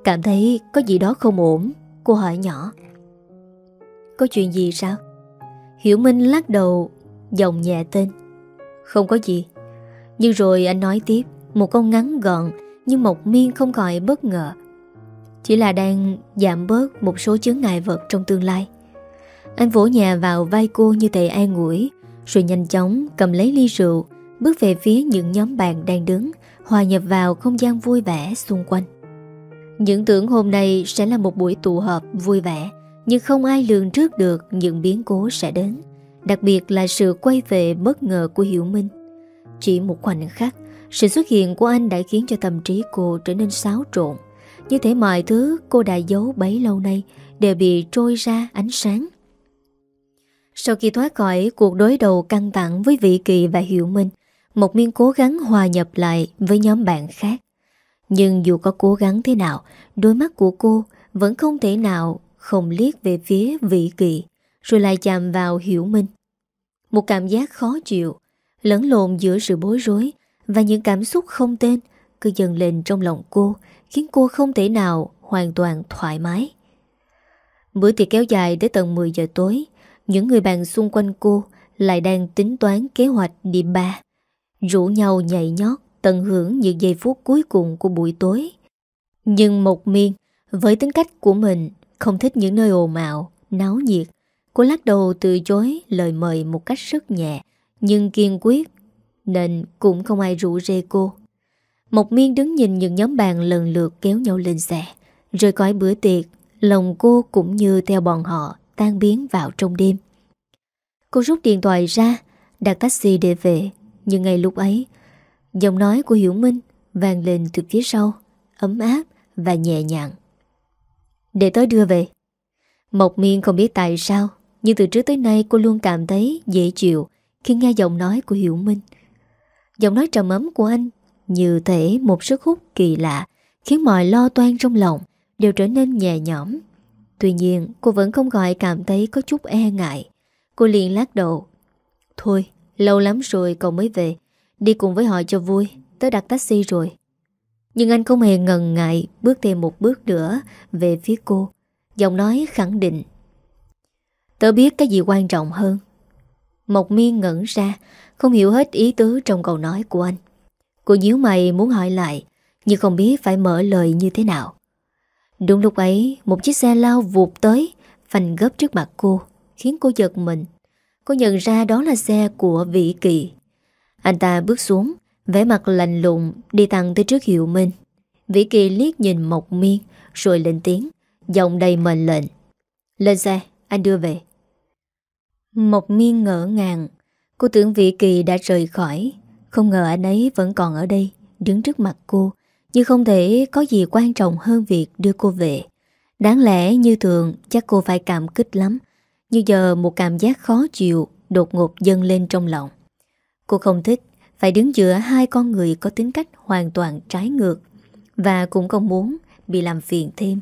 Cảm thấy có gì đó không ổn Cô hỏi nhỏ. Có chuyện gì sao? Hiểu Minh lắc đầu Giọng nhẹ tên. Không có gì. Nhưng rồi anh nói tiếp Một câu ngắn gọn Nhưng Mộc Miên không gọi bất ngờ. Chỉ là đang giảm bớt Một số chướng ngại vật trong tương lai. Anh vỗ nhà vào vai cô như thể an ngủi, Rồi nhanh chóng cầm lấy ly rượu Bước về phía những nhóm bạn đang đứng, Hòa nhập vào không gian vui vẻ xung quanh. Những tưởng hôm nay sẽ là một buổi tụ họp vui vẻ, Nhưng không ai lường trước được những biến cố sẽ đến, Đặc biệt là sự quay về bất ngờ của Hiểu Minh. Chỉ một khoảnh khắc, Sự xuất hiện của anh đã khiến cho tâm trí cô trở nên xáo trộn. Như thể mọi thứ cô đã giấu bấy lâu nay Đều bị trôi ra ánh sáng. Sau khi thoát khỏi cuộc đối đầu căng thẳng với Vị Kỳ và Hiểu Minh Mộc Miên cố gắng hòa nhập lại với nhóm bạn khác. Nhưng dù có cố gắng thế nào, đôi mắt của cô vẫn không thể nào không liếc về phía vị kỳ, rồi lại chạm vào hiểu minh. Một cảm giác khó chịu, lẫn lộn giữa sự bối rối và những cảm xúc không tên cứ dần lên trong lòng cô, khiến cô không thể nào hoàn toàn thoải mái. Bữa tiệc kéo dài tới tận 10 giờ tối, những người bạn xung quanh cô lại đang tính toán kế hoạch đi ba rủ nhau nhảy nhót tận hưởng những giây phút cuối cùng của buổi tối. Nhưng một miên, với tính cách của mình, không thích những nơi ồn ào, náo nhiệt. Cô lắc đầu từ chối lời mời một cách rất nhẹ, nhưng kiên quyết, nên cũng không ai rủ rê cô. Một miên đứng nhìn những nhóm bạn lần lượt kéo nhau lên xe, rời khỏi bữa tiệc, lòng cô cũng như theo bọn họ tan biến vào trong đêm. Cô rút điện thoại ra, đặt taxi để về, nhưng ngay lúc ấy, Giọng nói của Hiểu Minh vang lên từ phía sau, Ấm áp và nhẹ nhàng. Để tới đưa về. Mộc miên không biết tại sao, Nhưng từ trước tới nay cô luôn cảm thấy dễ chịu Khi nghe giọng nói của Hiểu Minh. Giọng nói trầm ấm của anh Như thể một sức hút kỳ lạ Khiến mọi lo toan trong lòng Đều trở nên nhẹ nhõm. Tuy nhiên, cô vẫn không gọi cảm thấy có chút e ngại. Cô liền lắc đầu. Thôi Lâu lắm rồi cậu mới về. Đi cùng với họ cho vui. Tớ đặt taxi rồi. Nhưng anh không hề ngần ngại Bước thêm một bước nữa Về phía cô. Giọng nói khẳng định. Tớ biết cái gì quan trọng hơn. Mộc miên ngẩn ra, Không hiểu hết ý tứ trong câu nói của anh. Cô nhíu mày muốn hỏi lại, Nhưng không biết phải mở lời như thế nào. Đúng lúc ấy, Một chiếc xe lao vụt tới, Phanh gấp trước mặt cô, Khiến cô giật mình. Cô nhận ra đó là xe của Vĩ Kỳ Anh ta bước xuống vẻ mặt lạnh lùng Đi thẳng tới trước hiệu Minh Vĩ Kỳ liếc nhìn Mộc Miên Rồi lên tiếng Giọng đầy mệnh lệnh. Lên xe, anh đưa về. Mộc Miên ngỡ ngàng. Cô tưởng Vĩ Kỳ đã rời khỏi. Không ngờ anh ấy vẫn còn ở đây Đứng trước mặt cô. Nhưng không thể có gì quan trọng hơn việc đưa cô về. Đáng lẽ như thường Chắc cô phải cảm kích lắm như giờ một cảm giác khó chịu Đột ngột dâng lên trong lòng. Cô không thích Phải đứng giữa hai con người có tính cách hoàn toàn trái ngược Và cũng không muốn Bị làm phiền thêm.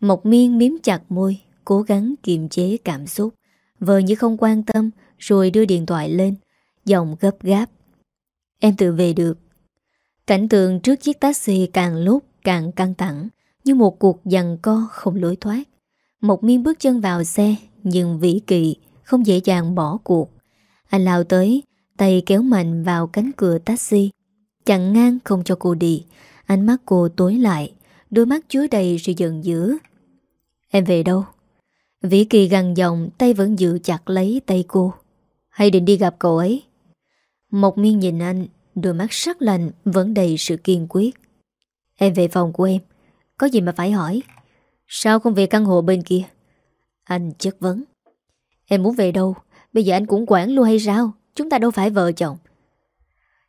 Mộc miên miếm chặt môi, Cố gắng kiềm chế cảm xúc, Vờ như không quan tâm, Rồi đưa điện thoại lên, Giọng gấp gáp. Em tự về được. Cảnh tượng trước chiếc taxi càng lúc càng căng thẳng, Như một cuộc giằng co không lối thoát. Mộc miên bước chân vào xe nhưng Vĩ Kỳ không dễ dàng bỏ cuộc. Anh lao tới, tay kéo mạnh vào cánh cửa taxi. Chặn ngang không cho cô đi. Ánh mắt cô tối lại, đôi mắt chứa đầy sự giận dữ. Em về đâu? Vĩ Kỳ gằn giọng, tay vẫn giữ chặt lấy tay cô. Hay định đi gặp cậu ấy? Mộc miên nhìn anh, đôi mắt sắc lạnh vẫn đầy sự kiên quyết. Em về phòng của em, có gì mà phải hỏi? Sao không về căn hộ bên kia? Anh chất vấn. Em muốn về đâu? Bây giờ anh cũng quản luôn hay sao? Chúng ta đâu phải vợ chồng.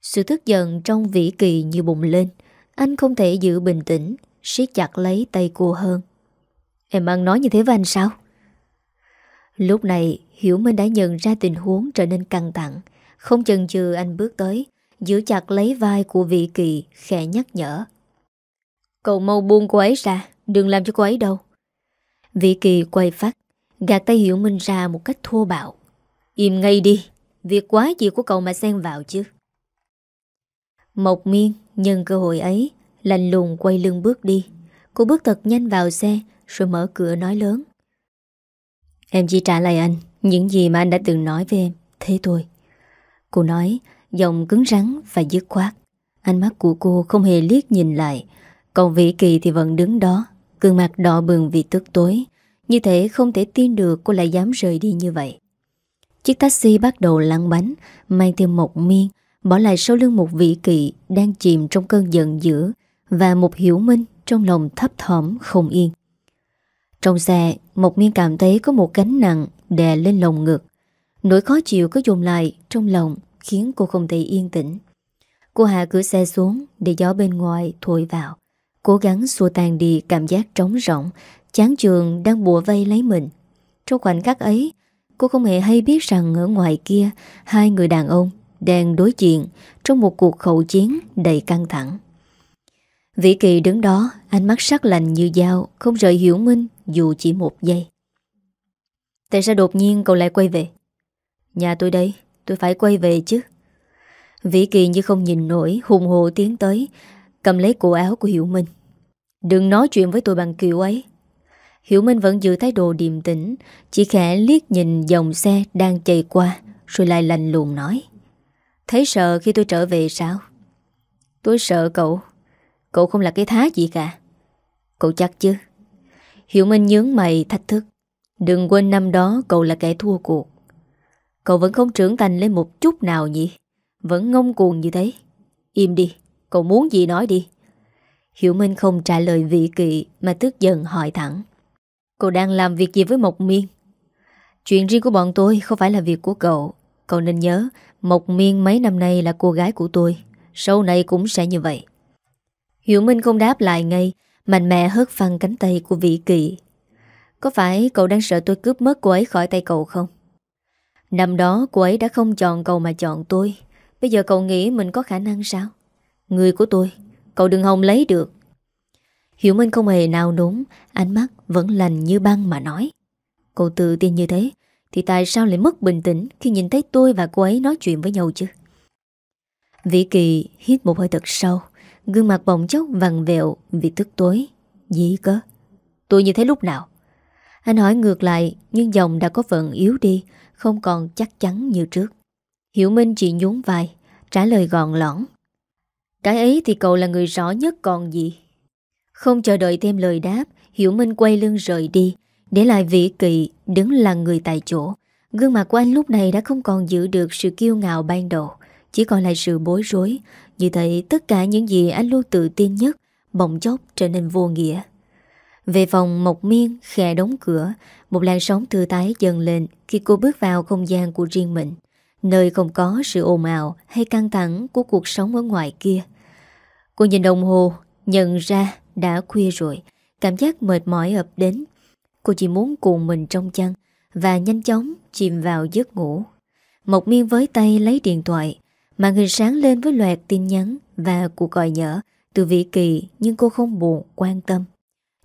Sự tức giận trong vĩ kỳ như bùng lên. Anh không thể giữ bình tĩnh, siết chặt lấy tay cô hơn. Em ăn nói như thế với anh sao? Lúc này, Hiểu Minh đã nhận ra tình huống trở nên căng thẳng. Không chần chừ anh bước tới, Giữ chặt lấy vai của vị kỳ, Khẽ nhắc nhở. Cậu mau buông cô ấy ra, Đừng làm cho cô ấy đâu Vị kỳ quay phát. Gạt tay Hiểu Minh ra một cách thô bạo. Im ngay đi, Việc quá gì của cậu mà xen vào chứ? Mộc miên nhân cơ hội ấy, Lạnh lùng quay lưng bước đi. Cô bước thật nhanh vào xe, Rồi mở cửa nói lớn. Em chỉ trả lời anh Những gì mà anh đã từng nói với em, Thế thôi. Cô nói, Giọng cứng rắn và dứt khoát. Ánh mắt của cô không hề liếc nhìn lại. Còn Vĩ Kỳ thì vẫn đứng đó Cương mặt đỏ bừng vì tức tối. Như thế không thể tin được cô lại dám rời đi như vậy. Chiếc taxi bắt đầu lăn bánh, Mang theo một miên, Bỏ lại sau lưng một vị kỵ Đang chìm trong cơn giận dữ Và một hiểu minh trong lòng thấp thỏm không yên. Trong xe, Một miên cảm thấy có một gánh nặng Đè lên lồng ngực. Nỗi khó chịu cứ dùng lại trong lòng, Khiến cô không thể yên tĩnh. Cô hạ cửa xe xuống Để gió bên ngoài thổi vào, Cố gắng xua tan đi cảm giác trống rỗng Chán trường đang bùa vây lấy mình. Trong khoảnh khắc ấy, Cô không hề hay biết rằng ở ngoài kia, Hai người đàn ông đang đối diện Trong một cuộc khẩu chiến đầy căng thẳng. Vĩ Kỳ đứng đó, Ánh mắt sắc lạnh như dao, Không rời Hiểu Minh dù chỉ một giây. Tại sao đột nhiên cậu lại quay về? Nhà tôi đây, Tôi phải quay về chứ. Vĩ Kỳ như không nhìn nổi, Hùng hồ tiến tới, Cầm lấy cổ áo của Hiểu Minh. Đừng nói chuyện với tôi bằng kiểu ấy. Hiểu Minh vẫn giữ thái độ điềm tĩnh, Chỉ khẽ liếc nhìn dòng xe đang chạy qua, Rồi lại lành lùng nói. Thấy sợ khi tôi trở về sao? Tôi sợ cậu. Cậu không là cái thá gì cả. Cậu chắc chứ? Hiểu Minh nhướng mày thách thức. Đừng quên năm đó cậu là kẻ thua cuộc. Cậu vẫn không trưởng thành lên một chút nào nhỉ? Vẫn ngông cuồng như thế. Im đi, Cậu muốn gì nói đi. Hiểu Minh không trả lời vị kỵ Mà tức giận hỏi thẳng. Cậu đang làm việc gì với Mộc Miên? Chuyện riêng của bọn tôi không phải là việc của cậu. Cậu nên nhớ, Mộc Miên mấy năm nay là cô gái của tôi. Sau này cũng sẽ như vậy. Hiểu Minh không đáp lại ngay, Mạnh mẽ hớt phăng cánh tay của vị kỳ Có phải cậu đang sợ tôi cướp mất cô ấy khỏi tay cậu không? Năm đó cô ấy đã không chọn cậu mà chọn tôi. Bây giờ cậu nghĩ mình có khả năng sao? Người của tôi, Cậu đừng hòng lấy được. Hiểu Minh không hề nào đúng Ánh mắt vẫn lành như băng mà nói. Cậu tự tin như thế, Thì tại sao lại mất bình tĩnh Khi nhìn thấy tôi và cô ấy nói chuyện với nhau chứ? Vĩ Kỳ hít một hơi thật sâu, Gương mặt bỗng chốc vằn vẹo Vì tức tối. Dĩ cơ, Tôi như thế lúc nào? Anh hỏi ngược lại, Nhưng giọng đã có phần yếu đi, Không còn chắc chắn như trước. Hiểu Minh chỉ nhún vai, Trả lời gọn lõn. Cái ấy thì cậu là người rõ nhất còn gì? Không chờ đợi thêm lời đáp, Hiểu Minh quay lưng rời đi. Để lại vị kỳ đứng là người tại chỗ. Gương mặt của anh lúc này đã không còn giữ được sự kiêu ngạo ban đầu, Chỉ còn lại sự bối rối. Như thế tất cả những gì anh luôn tự tin nhất Bỗng chốc trở nên vô nghĩa. Về phòng Mộc Miên, khẽ đóng cửa, Một làn sóng thư tái dần lên Khi cô bước vào không gian của riêng mình, Nơi không có sự ồn ào Hay căng thẳng của cuộc sống ở ngoài kia. Cô nhìn đồng hồ, Nhận ra đã khuya rồi. Cảm giác mệt mỏi ập đến. Cô chỉ muốn cuộn mình trong chăn Và nhanh chóng chìm vào giấc ngủ. Mộc miên với tay lấy điện thoại, Màn hình sáng lên với loạt tin nhắn Và cuộc gọi nhở Từ vị kỳ nhưng cô không buồn quan tâm.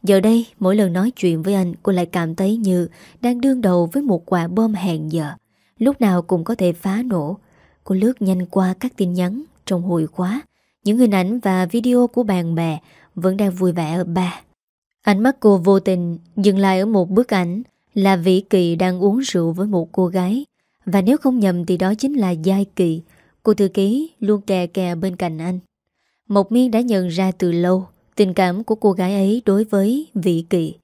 Giờ đây, mỗi lần nói chuyện với anh, Cô lại cảm thấy như Đang đương đầu với một quả bom hẹn giờ. Lúc nào cũng có thể phá nổ. Cô lướt nhanh qua các tin nhắn Trong hồi khóa, Những hình ảnh và video của bạn bè vẫn đang vui vẻ ở ba Ánh mắt cô vô tình dừng lại ở một bức ảnh là Vĩ Kỳ đang uống rượu với một cô gái. Và nếu không nhầm thì đó chính là Giai Kỳ, cô thư ký luôn kè kè bên cạnh anh. Mộc Miên đã nhận ra từ lâu tình cảm của cô gái ấy đối với Vĩ Kỳ.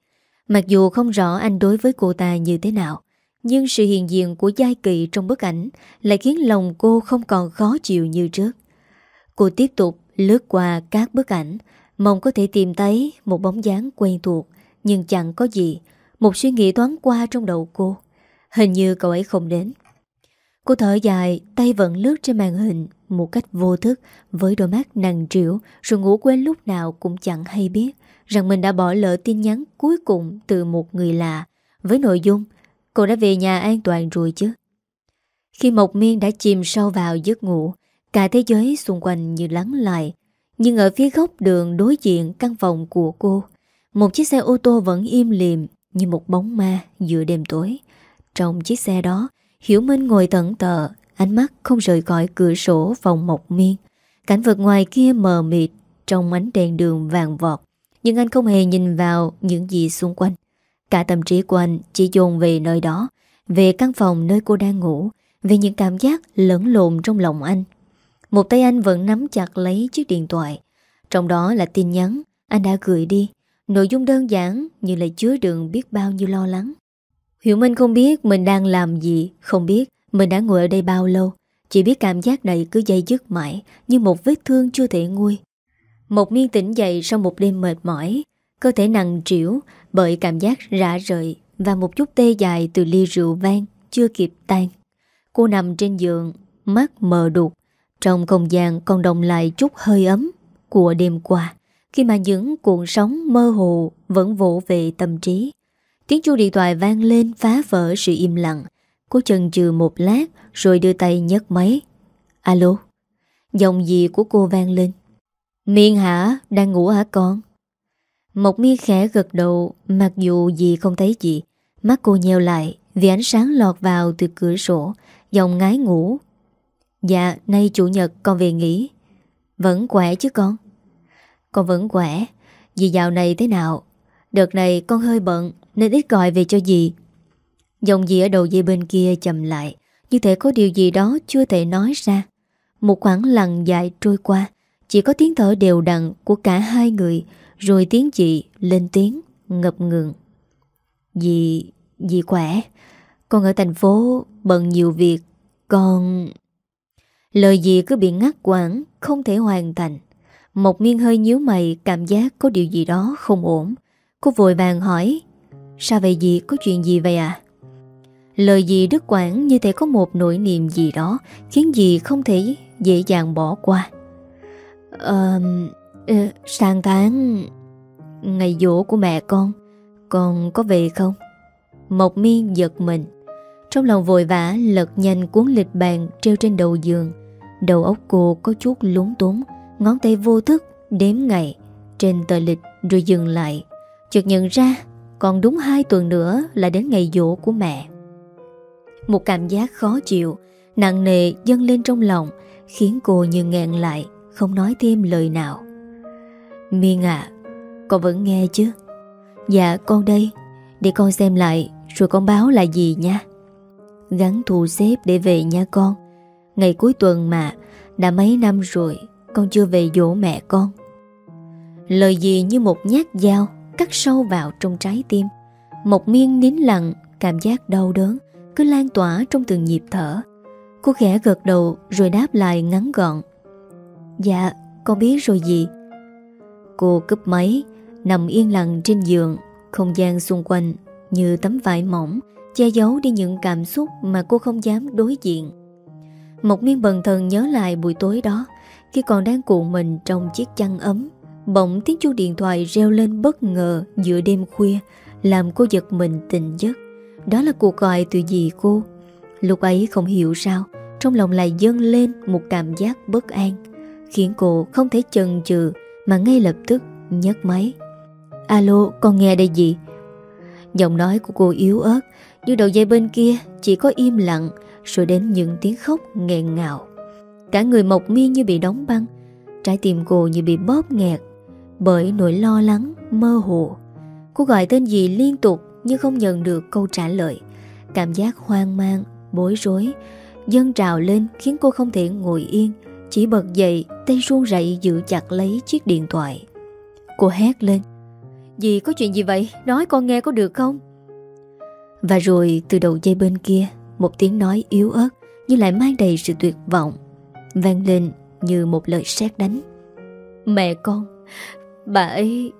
Mặc dù không rõ anh đối với cô ta như thế nào, nhưng sự hiện diện của Giai Kỳ trong bức ảnh lại khiến lòng cô không còn khó chịu như trước. Cô tiếp tục lướt qua các bức ảnh, Mong có thể tìm thấy một bóng dáng quen thuộc, Nhưng chẳng có gì. Một suy nghĩ thoáng qua trong đầu cô. Hình như cậu ấy không đến. Cô thở dài, Tay vẫn lướt trên màn hình Một cách vô thức Với đôi mắt nặng trĩu, Rồi ngủ quên lúc nào cũng chẳng hay biết Rằng mình đã bỏ lỡ tin nhắn cuối cùng Từ một người lạ. Với nội dung, Cô đã về nhà an toàn rồi chứ? Khi Mộc Miên đã chìm sâu vào giấc ngủ, Cả thế giới xung quanh như lắng lại. Nhưng ở phía góc đường đối diện căn phòng của cô, Một chiếc xe ô tô vẫn im lìm Như một bóng ma giữa đêm tối. Trong chiếc xe đó, Hiểu Minh ngồi tận tờ Ánh mắt không rời khỏi cửa sổ phòng Mộc Miên. Cảnh vật ngoài kia mờ mịt Trong ánh đèn đường vàng vọt, Nhưng anh không hề nhìn vào những gì xung quanh. Cả tâm trí của anh chỉ dồn về nơi đó, Về căn phòng nơi cô đang ngủ, Về những cảm giác lẫn lộn trong lòng anh. Một tay anh vẫn nắm chặt lấy chiếc điện thoại. Trong đó là tin nhắn. Anh đã gửi đi. Nội dung đơn giản nhưng lại chứa đựng biết bao nhiêu lo lắng. Hiểu Minh không biết mình đang làm gì. Không biết mình đã ngồi ở đây bao lâu. Chỉ biết cảm giác này cứ dây dứt mãi Như một vết thương chưa thể nguôi. Một miên tỉnh dậy sau một đêm mệt mỏi. Cơ thể nặng trĩu bởi cảm giác rã rời và một chút tê dài từ ly rượu vang chưa kịp tan. Cô nằm trên giường, mắt mờ đục, trong không gian còn đồng lại chút hơi ấm của đêm qua, khi mà những cuộn sóng mơ hồ vẫn vỗ về tâm trí. Tiếng chuông điện thoại vang lên phá vỡ sự im lặng. Cô chần chừ một lát rồi đưa tay nhấc máy. Alo? Giọng gì của cô vang lên. Miên hả? Đang ngủ hả con? Mộc mi khẽ gật đầu Mặc dù gì không thấy gì Mắt cô nheo lại Vì ánh sáng lọt vào từ cửa sổ Dòng ngái ngủ Dạ nay chủ nhật con về nghỉ. Vẫn khỏe chứ con? Con vẫn khỏe. Dì dạo này thế nào? Đợt này con hơi bận Nên ít gọi về cho dì. Dòng dì ở đầu dây bên kia chậm lại Như thể có điều gì đó chưa thể nói ra. Một khoảng lặng dài trôi qua Chỉ có tiếng thở đều đặn của cả hai người rồi tiếng chị lên tiếng ngập ngừng. Dì, dì khỏe. Con ở thành phố bận nhiều việc Con... Lời gì cứ bị ngắt quãng Không thể hoàn thành. Một miên hơi nhíu mày Cảm giác có điều gì đó không ổn. Cô vội vàng hỏi Sao vậy dì? Có chuyện gì vậy à? Lời dì đứt quãng như thể có một nỗi niềm gì đó Khiến dì không thể dễ dàng bỏ qua. Ờ... Uh, sang tháng Ngày dỗ của mẹ con Con có về không? Mộc miên giật mình. Trong lòng vội vã lật nhanh cuốn lịch bàn Treo trên đầu giường. Đầu óc cô có chút lúng túng, Ngón tay vô thức đếm ngày. Trên tờ lịch rồi dừng lại. Chợt nhận ra, Còn đúng hai tuần nữa là đến ngày dỗ của mẹ. Một cảm giác khó chịu, Nặng nề dâng lên trong lòng, Khiến cô như ngẹn lại, Không nói thêm lời nào. Miên à Con vẫn nghe chứ? Dạ con đây. Để con xem lại, Rồi con báo là gì nha. Gắn thu xếp để về nha con. Ngày cuối tuần mà, Đã mấy năm rồi, Con chưa về dỗ mẹ con. Lời gì như một nhát dao Cắt sâu vào trong trái tim. Một miên nín lặng, Cảm giác đau đớn Cứ lan tỏa trong từng nhịp thở. Cô khẽ gật đầu rồi đáp lại ngắn gọn. Dạ con biết rồi gì Cô cúp máy, Nằm yên lặng trên giường, Không gian xung quanh như tấm vải mỏng Che giấu đi những cảm xúc Mà cô không dám đối diện. Một miên bần thần nhớ lại buổi tối đó, Khi còn đang cuộn mình trong chiếc chăn ấm, Bỗng tiếng chuông điện thoại reo lên bất ngờ giữa đêm khuya, Làm cô giật mình tỉnh giấc. Đó là cuộc gọi từ dì cô. Lúc ấy không hiểu sao, Trong lòng lại dâng lên một cảm giác bất an, Khiến cô không thể chần chừ, mà ngay lập tức nhấc máy. Alo, con nghe đây gì Giọng nói của cô yếu ớt Nhưng đầu dây bên kia chỉ có im lặng rồi đến những tiếng khóc nghẹn ngào. Cả người mộc miên như bị đóng băng Trái tim cô như bị bóp nghẹt Bởi nỗi lo lắng, mơ hồ. Cô gọi tên gì liên tục Nhưng không nhận được câu trả lời. Cảm giác hoang mang, bối rối Dâng trào lên khiến cô không thể ngồi yên chỉ bật dậy Tay run rẩy giữ chặt lấy chiếc điện thoại. Cô hét lên Dì có chuyện gì vậy? Nói con nghe có được không? Và rồi từ đầu dây bên kia một tiếng nói yếu ớt Nhưng lại mang đầy sự tuyệt vọng vang lên như một lời sét đánh. Mẹ con Bà ấy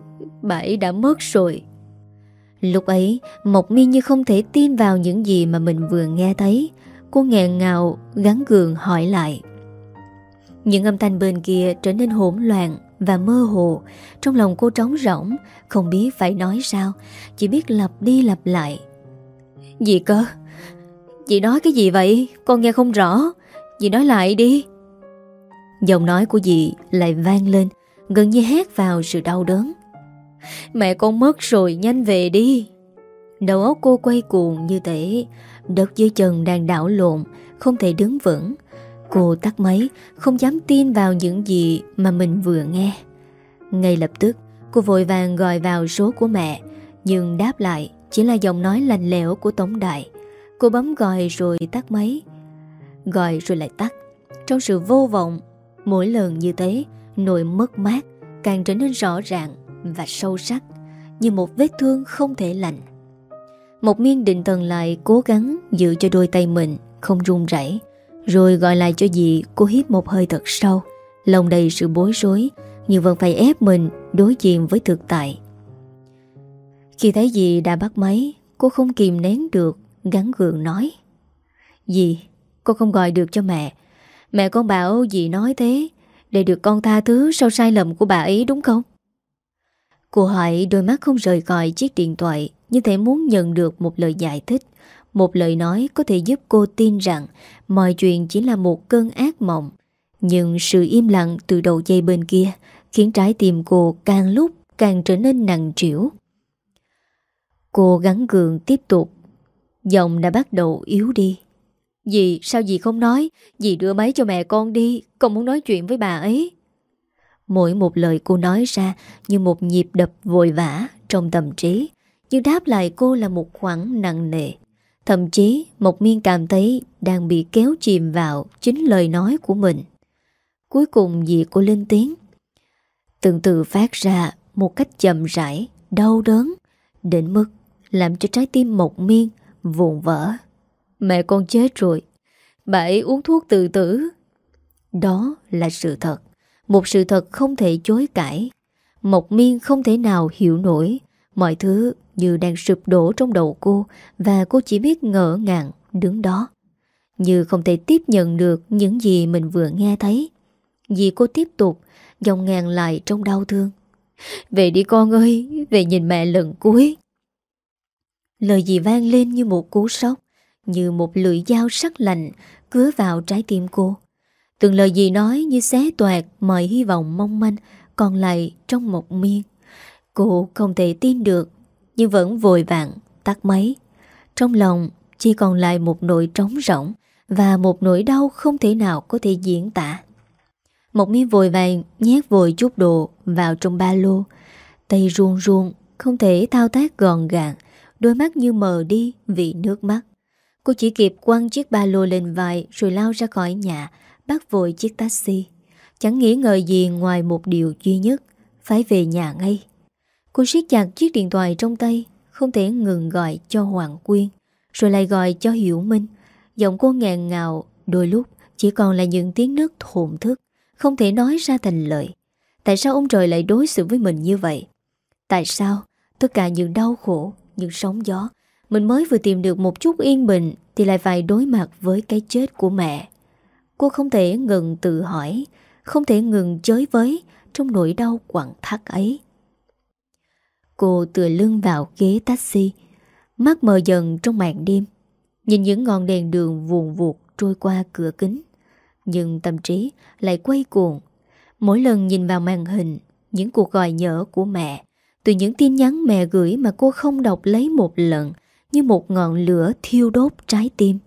Bà ấy đã mất rồi. Lúc ấy Mộc miên như không thể tin vào những gì mà mình vừa nghe thấy. Cô nghẹn ngào gắn gường hỏi lại. Những âm thanh bên kia trở nên hỗn loạn và mơ hồ. Trong lòng cô trống rỗng Không biết phải nói sao Chỉ biết lặp đi lặp lại. Gì cơ Dì nói cái gì vậy? Con nghe không rõ. Dì nói lại đi. Giọng nói của dì lại vang lên, Gần như hét vào sự đau đớn. Mẹ con mất rồi, nhanh về đi. Đầu óc cô quay cuồng như thế Đất dưới chân đang đảo lộn, Không thể đứng vững. Cô tắt máy, Không dám tin vào những gì mà mình vừa nghe. Ngay lập tức, Cô vội vàng gọi vào số của mẹ, Nhưng đáp lại Chỉ là giọng nói lành lẽo của Tống Đại Cô bấm gọi rồi tắt máy. Gọi rồi lại tắt. Trong sự vô vọng, Mỗi lần như thế, Nỗi mất mát Càng trở nên rõ ràng Và sâu sắc, Như một vết thương không thể lành. Một miên định thần lại cố gắng Giữ cho đôi tay mình Không run rẩy, Rồi gọi lại cho dì Cô hít một hơi thật sâu. Lòng đầy sự bối rối, Nhưng vẫn phải ép mình đối diện với thực tại. Khi thấy dì đã bắt máy, Cô không kìm nén được. Gắn gượng nói. Dì, cô không gọi được cho mẹ. Mẹ con bảo dì nói thế Để được con tha thứ sau sai lầm của bà ấy đúng không? Cô hỏi đôi mắt không rời khỏi chiếc điện thoại Như thể muốn nhận được một lời giải thích Một lời nói có thể giúp cô tin rằng Mọi chuyện chỉ là một cơn ác mộng. Nhưng sự im lặng từ đầu dây bên kia Khiến trái tim cô càng lúc càng trở nên nặng trĩu. Cô gắn gượng tiếp tục Giọng đã bắt đầu yếu đi. Dì, sao dì không nói? Dì đưa máy cho mẹ con đi, Con muốn nói chuyện với bà ấy. Mỗi một lời cô nói ra Như một nhịp đập vội vã Trong tâm trí, Nhưng đáp lại cô là một khoảng nặng nề. Thậm chí một miên cảm thấy Đang bị kéo chìm vào Chính lời nói của mình. Cuối cùng dì cô lên tiếng. Từng từ phát ra Một cách chậm rãi, Đau đớn, Đến mức làm cho trái tim một miên Vụn vỡ. Mẹ con chết rồi. Bà ấy uống thuốc tự tử. Đó là sự thật. Một sự thật không thể chối cãi. Mộc miên không thể nào hiểu nổi. Mọi thứ như đang sụp đổ trong đầu cô Và cô chỉ biết ngỡ ngàng đứng đó. Như không thể tiếp nhận được những gì mình vừa nghe thấy. Vì cô tiếp tục Dòng ngàn lại trong đau thương. Về đi con ơi, Về nhìn mẹ lần cuối. Lời gì vang lên như một cú sốc, Như một lưỡi dao sắc lạnh Cứa vào trái tim cô. Từng lời gì nói như xé toạt Mọi hy vọng mong manh Còn lại trong một miên. Cô không thể tin được, Nhưng vẫn vội vàng tắt máy. Trong lòng chỉ còn lại một nỗi trống rỗng Và một nỗi đau không thể nào có thể diễn tả. Một miên vội vàng nhét vội chút đồ vào trong ba lô. Tay ruông ruông Không thể thao tác gọn gàng Đôi mắt như mờ đi vì nước mắt. Cô chỉ kịp quăng chiếc ba lô lên vai Rồi lao ra khỏi nhà, Bắt vội chiếc taxi. Chẳng nghĩ ngợi gì ngoài một điều duy nhất, Phải về nhà ngay. Cô siết chặt chiếc điện thoại trong tay, Không thể ngừng gọi cho Hoàng Quyên, Rồi lại gọi cho Hiểu Minh. Giọng cô ngàn ngào, Đôi lúc chỉ còn là những tiếng nước thổn thức, Không thể nói ra thành lời. Tại sao ông trời lại đối xử với mình như vậy? Tại sao Tất cả những đau khổ những sóng gió. Mình mới vừa tìm được một chút yên bình Thì lại phải đối mặt với cái chết của mẹ. Cô không thể ngừng tự hỏi, Không thể ngừng chới với Trong nỗi đau quặn thắt ấy. Cô tựa lưng vào ghế taxi, Mắt mờ dần trong màn đêm, Nhìn những ngọn đèn đường vuồn vuột trôi qua cửa kính. Nhưng tâm trí lại quay cuồng. Mỗi lần nhìn vào màn hình, Những cuộc gọi nhỡ của mẹ từ những tin nhắn mẹ gửi mà cô không đọc lấy một lần, Như một ngọn lửa thiêu đốt trái tim.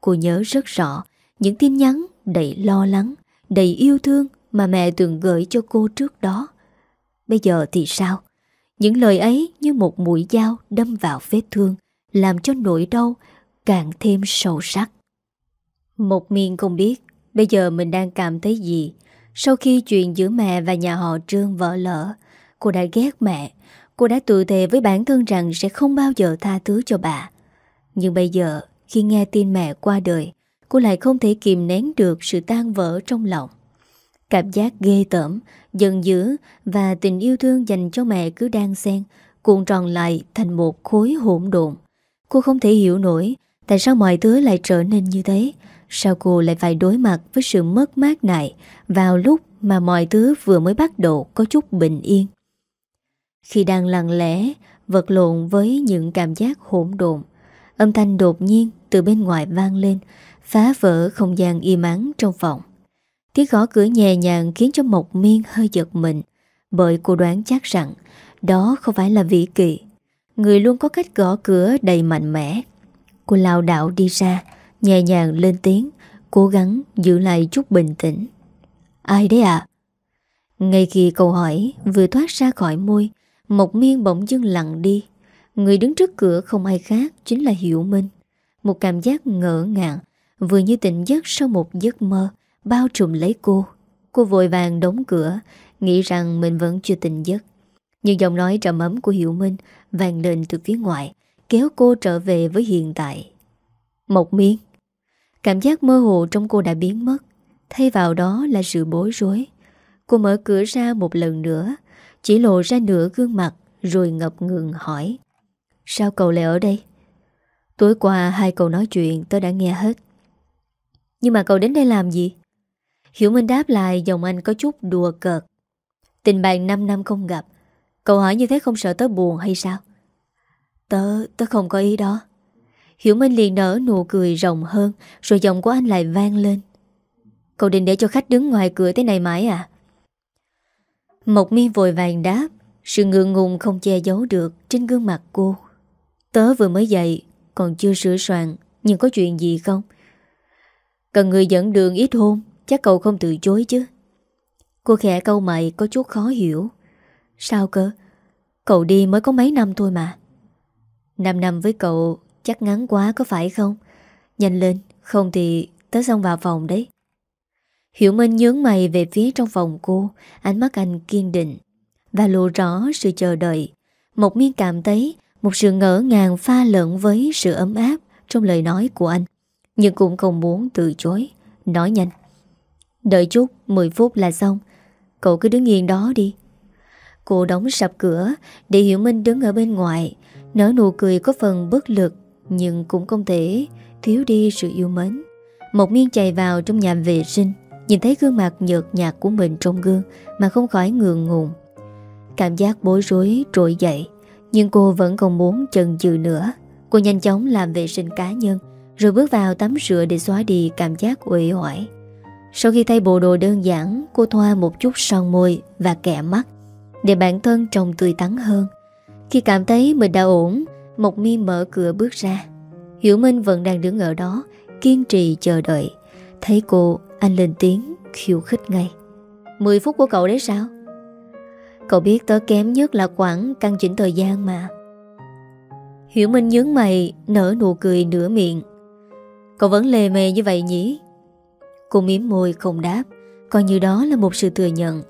Cô nhớ rất rõ, Những tin nhắn đầy lo lắng, Đầy yêu thương Mà mẹ từng gửi cho cô trước đó. Bây giờ thì sao? Những lời ấy như một mũi dao Đâm vào vết thương, Làm cho nỗi đau càng thêm sâu sắc. Một miền không biết Bây giờ mình đang cảm thấy gì. Sau khi chuyện giữa mẹ và nhà họ Trương vỡ lỡ Cô đã ghét mẹ Cô đã tự thề với bản thân rằng Sẽ không bao giờ tha thứ cho bà. Nhưng bây giờ, khi nghe tin mẹ qua đời, Cô lại không thể kìm nén được Sự tan vỡ trong lòng. Cảm giác ghê tởm, Giận dữ Và tình yêu thương dành cho mẹ cứ đang xen, Cuộn tròn lại thành một khối hỗn độn. Cô không thể hiểu nổi Tại sao mọi thứ lại trở nên như thế, Sao cô lại phải đối mặt với sự mất mát này Vào lúc mà mọi thứ vừa mới bắt đầu có chút bình yên. Khi đang lặng lẽ, Vật lộn với những cảm giác hỗn độn, Âm thanh đột nhiên từ bên ngoài vang lên, Phá vỡ không gian im ắng trong phòng Tiếng gõ cửa nhẹ nhàng khiến cho Mộc Miên hơi giật mình, Bởi cô đoán chắc rằng Đó không phải là vị kỳ Người luôn có cách gõ cửa đầy mạnh mẽ Cô lao đạo đi ra, Nhẹ nhàng lên tiếng, Cố gắng giữ lại chút bình tĩnh Ai đấy ạ? À? Ngay khi câu hỏi vừa thoát ra khỏi môi Mộc miên bỗng dưng lặng đi. Người đứng trước cửa không ai khác Chính là Hiểu Minh. Một cảm giác ngỡ ngàng, Vừa như tỉnh giấc sau một giấc mơ, Bao trùm lấy cô. Cô vội vàng đóng cửa, Nghĩ rằng mình vẫn chưa tỉnh giấc. Nhưng giọng nói trầm ấm của Hiểu Minh Vàng lên từ phía ngoài, Kéo cô trở về với hiện tại. Mộc miên. Cảm giác mơ hồ trong cô đã biến mất. Thay vào đó là sự bối rối. Cô mở cửa ra một lần nữa chỉ lộ ra nửa gương mặt Rồi ngập ngừng hỏi. Sao cậu lại ở đây? Tối qua hai cậu nói chuyện tôi đã nghe hết. Nhưng mà cậu đến đây làm gì? Hiểu Minh đáp lại Dòng anh có chút đùa cợt. Tình bạn 5 năm không gặp. Cậu hỏi như thế không sợ tớ buồn hay sao? Tớ, tớ không có ý đó. Hiểu Minh liền nở nụ cười rộng hơn Rồi giọng của anh lại vang lên. Cậu định để cho khách đứng ngoài cửa thế này mãi à? Mộc mi vội vàng đáp, Sự ngượng ngùng không che giấu được Trên gương mặt cô. Tớ vừa mới dậy, Còn chưa sửa soạn, Nhưng có chuyện gì không? Cần người dẫn đường ít hôn Chắc cậu không từ chối chứ. Cô khẽ câu mày, có chút khó hiểu. Sao cơ? Cậu đi mới có mấy năm thôi mà. Năm năm với cậu Chắc ngắn quá có phải không? Nhanh lên, Không thì tớ xong vào phòng đấy. Hiểu Minh nhướng mày về phía trong phòng cô, Ánh mắt anh kiên định Và lộ rõ sự chờ đợi. Một miên cảm thấy Một sự ngỡ ngàng pha lẫn với sự ấm áp Trong lời nói của anh, Nhưng cũng không muốn từ chối. Nói nhanh, Đợi chút 10 phút là xong. Cậu cứ đứng yên đó đi. Cô đóng sập cửa Để Hiểu Minh đứng ở bên ngoài, Nở nụ cười có phần bất lực, Nhưng cũng không thể thiếu đi sự yêu mến. Một miên chạy vào trong nhà vệ sinh. Nhìn thấy gương mặt nhợt nhạt của mình trong gương Mà không khỏi ngượng ngùng. Cảm giác bối rối, trỗi dậy, Nhưng cô vẫn không muốn chần chừ nữa. Cô nhanh chóng làm vệ sinh cá nhân, Rồi bước vào tắm rửa để xóa đi cảm giác uể oải. Sau khi thay bộ đồ đơn giản, Cô thoa một chút son môi và kẻ mắt, Để bản thân trông tươi tắn hơn. Khi cảm thấy mình đã ổn, Mộc mi mở cửa bước ra. Hiểu Minh vẫn đang đứng ở đó, Kiên trì chờ đợi. Thấy cô anh lên tiếng, khiêu khích ngay. 10 phút của cậu đấy sao? Cậu biết tớ kém nhất là khoảng căn chỉnh thời gian mà. Hiểu Minh nhướng mày, Nở nụ cười nửa miệng. Cậu vẫn lề mề như vậy nhỉ? Cô miếm môi không đáp, Coi như đó là một sự thừa nhận.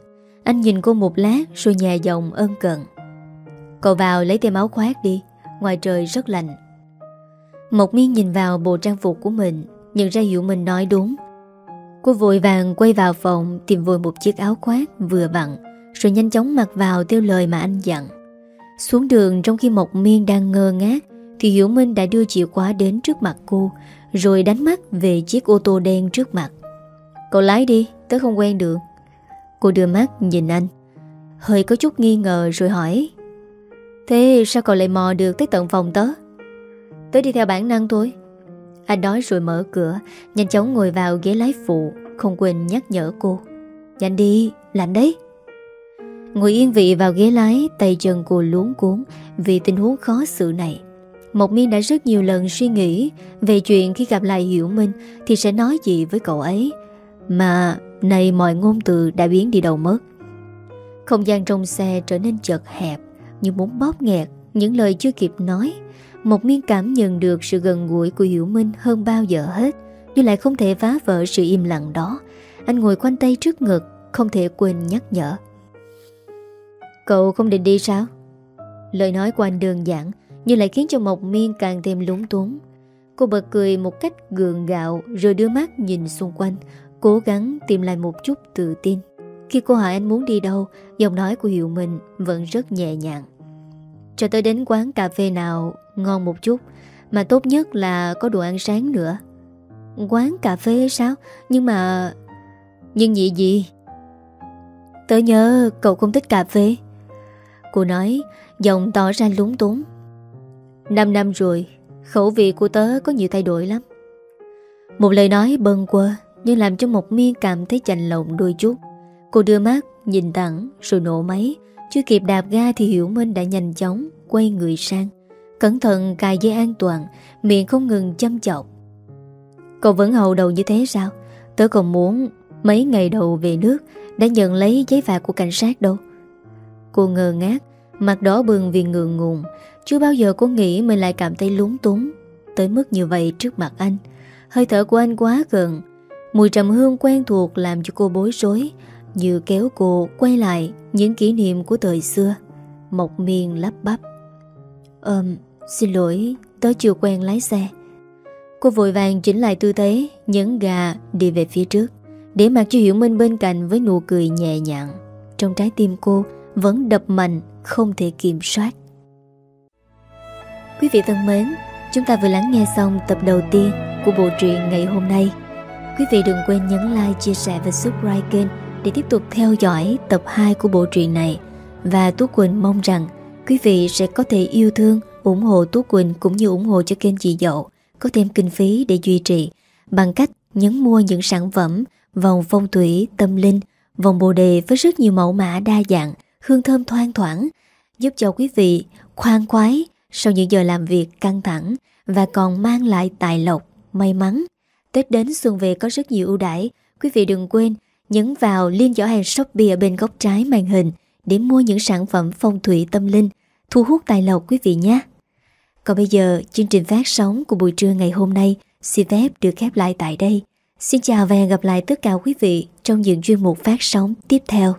Anh nhìn cô một lát rồi nhà giọng ân cần. Cậu vào lấy thêm áo khoác đi, Ngoài trời rất lạnh. Một miên nhìn vào bộ trang phục của mình, Nhận ra Hiểu Minh nói đúng. Cô vội vàng quay vào phòng Tìm vội một chiếc áo khoác vừa vặn Rồi nhanh chóng mặc vào theo lời mà anh dặn. Xuống đường trong khi Mộc Miên đang ngơ ngác Thì Hiểu Minh đã đưa chìa khóa đến trước mặt cô Rồi đánh mắt về chiếc ô tô đen trước mặt. Cậu lái đi, tớ không quen được. Cô đưa mắt nhìn anh Hơi có chút nghi ngờ rồi hỏi Thế sao cậu lại mò được tới tận phòng tớ? Tớ đi theo bản năng thôi anh nói rồi mở cửa Nhanh chóng ngồi vào ghế lái phụ Không quên nhắc nhở cô. Nhanh đi, lạnh đấy. Ngồi yên vị vào ghế lái Tay chân cô luống cuốn Vì tình huống khó xử này. Mộc Miên đã rất nhiều lần suy nghĩ Về chuyện khi gặp lại Hiểu Minh Thì sẽ nói gì với cậu ấy. Mà này mọi ngôn từ đã biến đi đâu mất. Không gian trong xe trở nên chật hẹp Như muốn bóp nghẹt Những lời chưa kịp nói. Mộc miên cảm nhận được sự gần gũi của Hiểu Minh hơn bao giờ hết, Nhưng lại không thể phá vỡ sự im lặng đó. Anh ngồi quanh tay trước ngực, Không thể quên nhắc nhở. Cậu không định đi sao? Lời nói của anh đơn giản, Nhưng lại khiến cho Mộc Miên càng thêm lúng túng. Cô bật cười một cách gượng gạo, Rồi đưa mắt nhìn xung quanh, Cố gắng tìm lại một chút tự tin. Khi cô hỏi anh muốn đi đâu, Giọng nói của Hiệu Minh vẫn rất nhẹ nhàng. Cho tới đến quán cà phê nào Ngon một chút, Mà tốt nhất là có đồ ăn sáng nữa. Quán cà phê sao? Nhưng mà, Nhưng gì gì Tớ nhớ cậu không thích cà phê. Cô nói, Giọng tỏ ra lúng túng. Năm năm rồi, Khẩu vị của tớ có nhiều thay đổi lắm. Một lời nói bâng quơ Nhưng làm cho một miên cảm thấy chạnh lộn đôi chút. Cô đưa mắt Nhìn thẳng rồi nổ máy. Chưa kịp đạp ga thì Hiểu Minh đã nhanh chóng Quay người sang. Cẩn thận cài dây an toàn, Miệng không ngừng chăm chọc. Cậu vẫn hầu đầu như thế sao? Tớ còn muốn mấy ngày đầu về nước Đã nhận lấy giấy phạt của cảnh sát đâu. Cô ngờ ngác, Mặt đỏ bừng vì ngượng ngùng. Chưa bao giờ cô nghĩ mình lại cảm thấy lúng túng Tới mức như vậy trước mặt anh. Hơi thở của anh quá gần. Mùi trầm hương quen thuộc làm cho cô bối rối. Như kéo cô quay lại Những kỷ niệm của thời xưa Mộc miên lắp bắp. Ờm, xin lỗi Tớ chưa quen lái xe. Cô vội vàng chỉnh lại tư thế Nhấn gà đi về phía trước. Để mặc cho Hiểu Minh bên cạnh với nụ cười nhẹ nhàng Trong trái tim cô Vẫn đập mạnh Không thể kiểm soát. Quý vị thân mến Chúng ta vừa lắng nghe xong tập đầu tiên Của bộ truyện ngày hôm nay. Quý vị đừng quên nhấn like, chia sẻ và subscribe kênh để tiếp tục theo dõi tập 2 của bộ truyện này Và Tú Quỳnh mong rằng Quý vị sẽ có thể yêu thương, ủng hộ Tú Quỳnh cũng như ủng hộ cho kênh chị Dậu có thêm kinh phí để duy trì bằng cách nhấn mua những sản phẩm vòng phong thủy, tâm linh, vòng bồ đề với rất nhiều mẫu mã đa dạng, hương thơm thoang thoảng, giúp cho quý vị khoan khoái sau những giờ làm việc căng thẳng và còn mang lại tài lộc, may mắn. Tết đến xuân về có rất nhiều ưu đãi, quý vị đừng quên nhấn vào link giỏ hàng Shopee ở bên góc trái màn hình để mua những sản phẩm phong thủy tâm linh, thu hút tài lộc quý vị nhé. Còn bây giờ, chương trình phát sóng của buổi trưa ngày hôm nay xin phép được khép lại tại đây. Xin chào và hẹn gặp lại tất cả quý vị trong những chuyên mục phát sóng tiếp theo.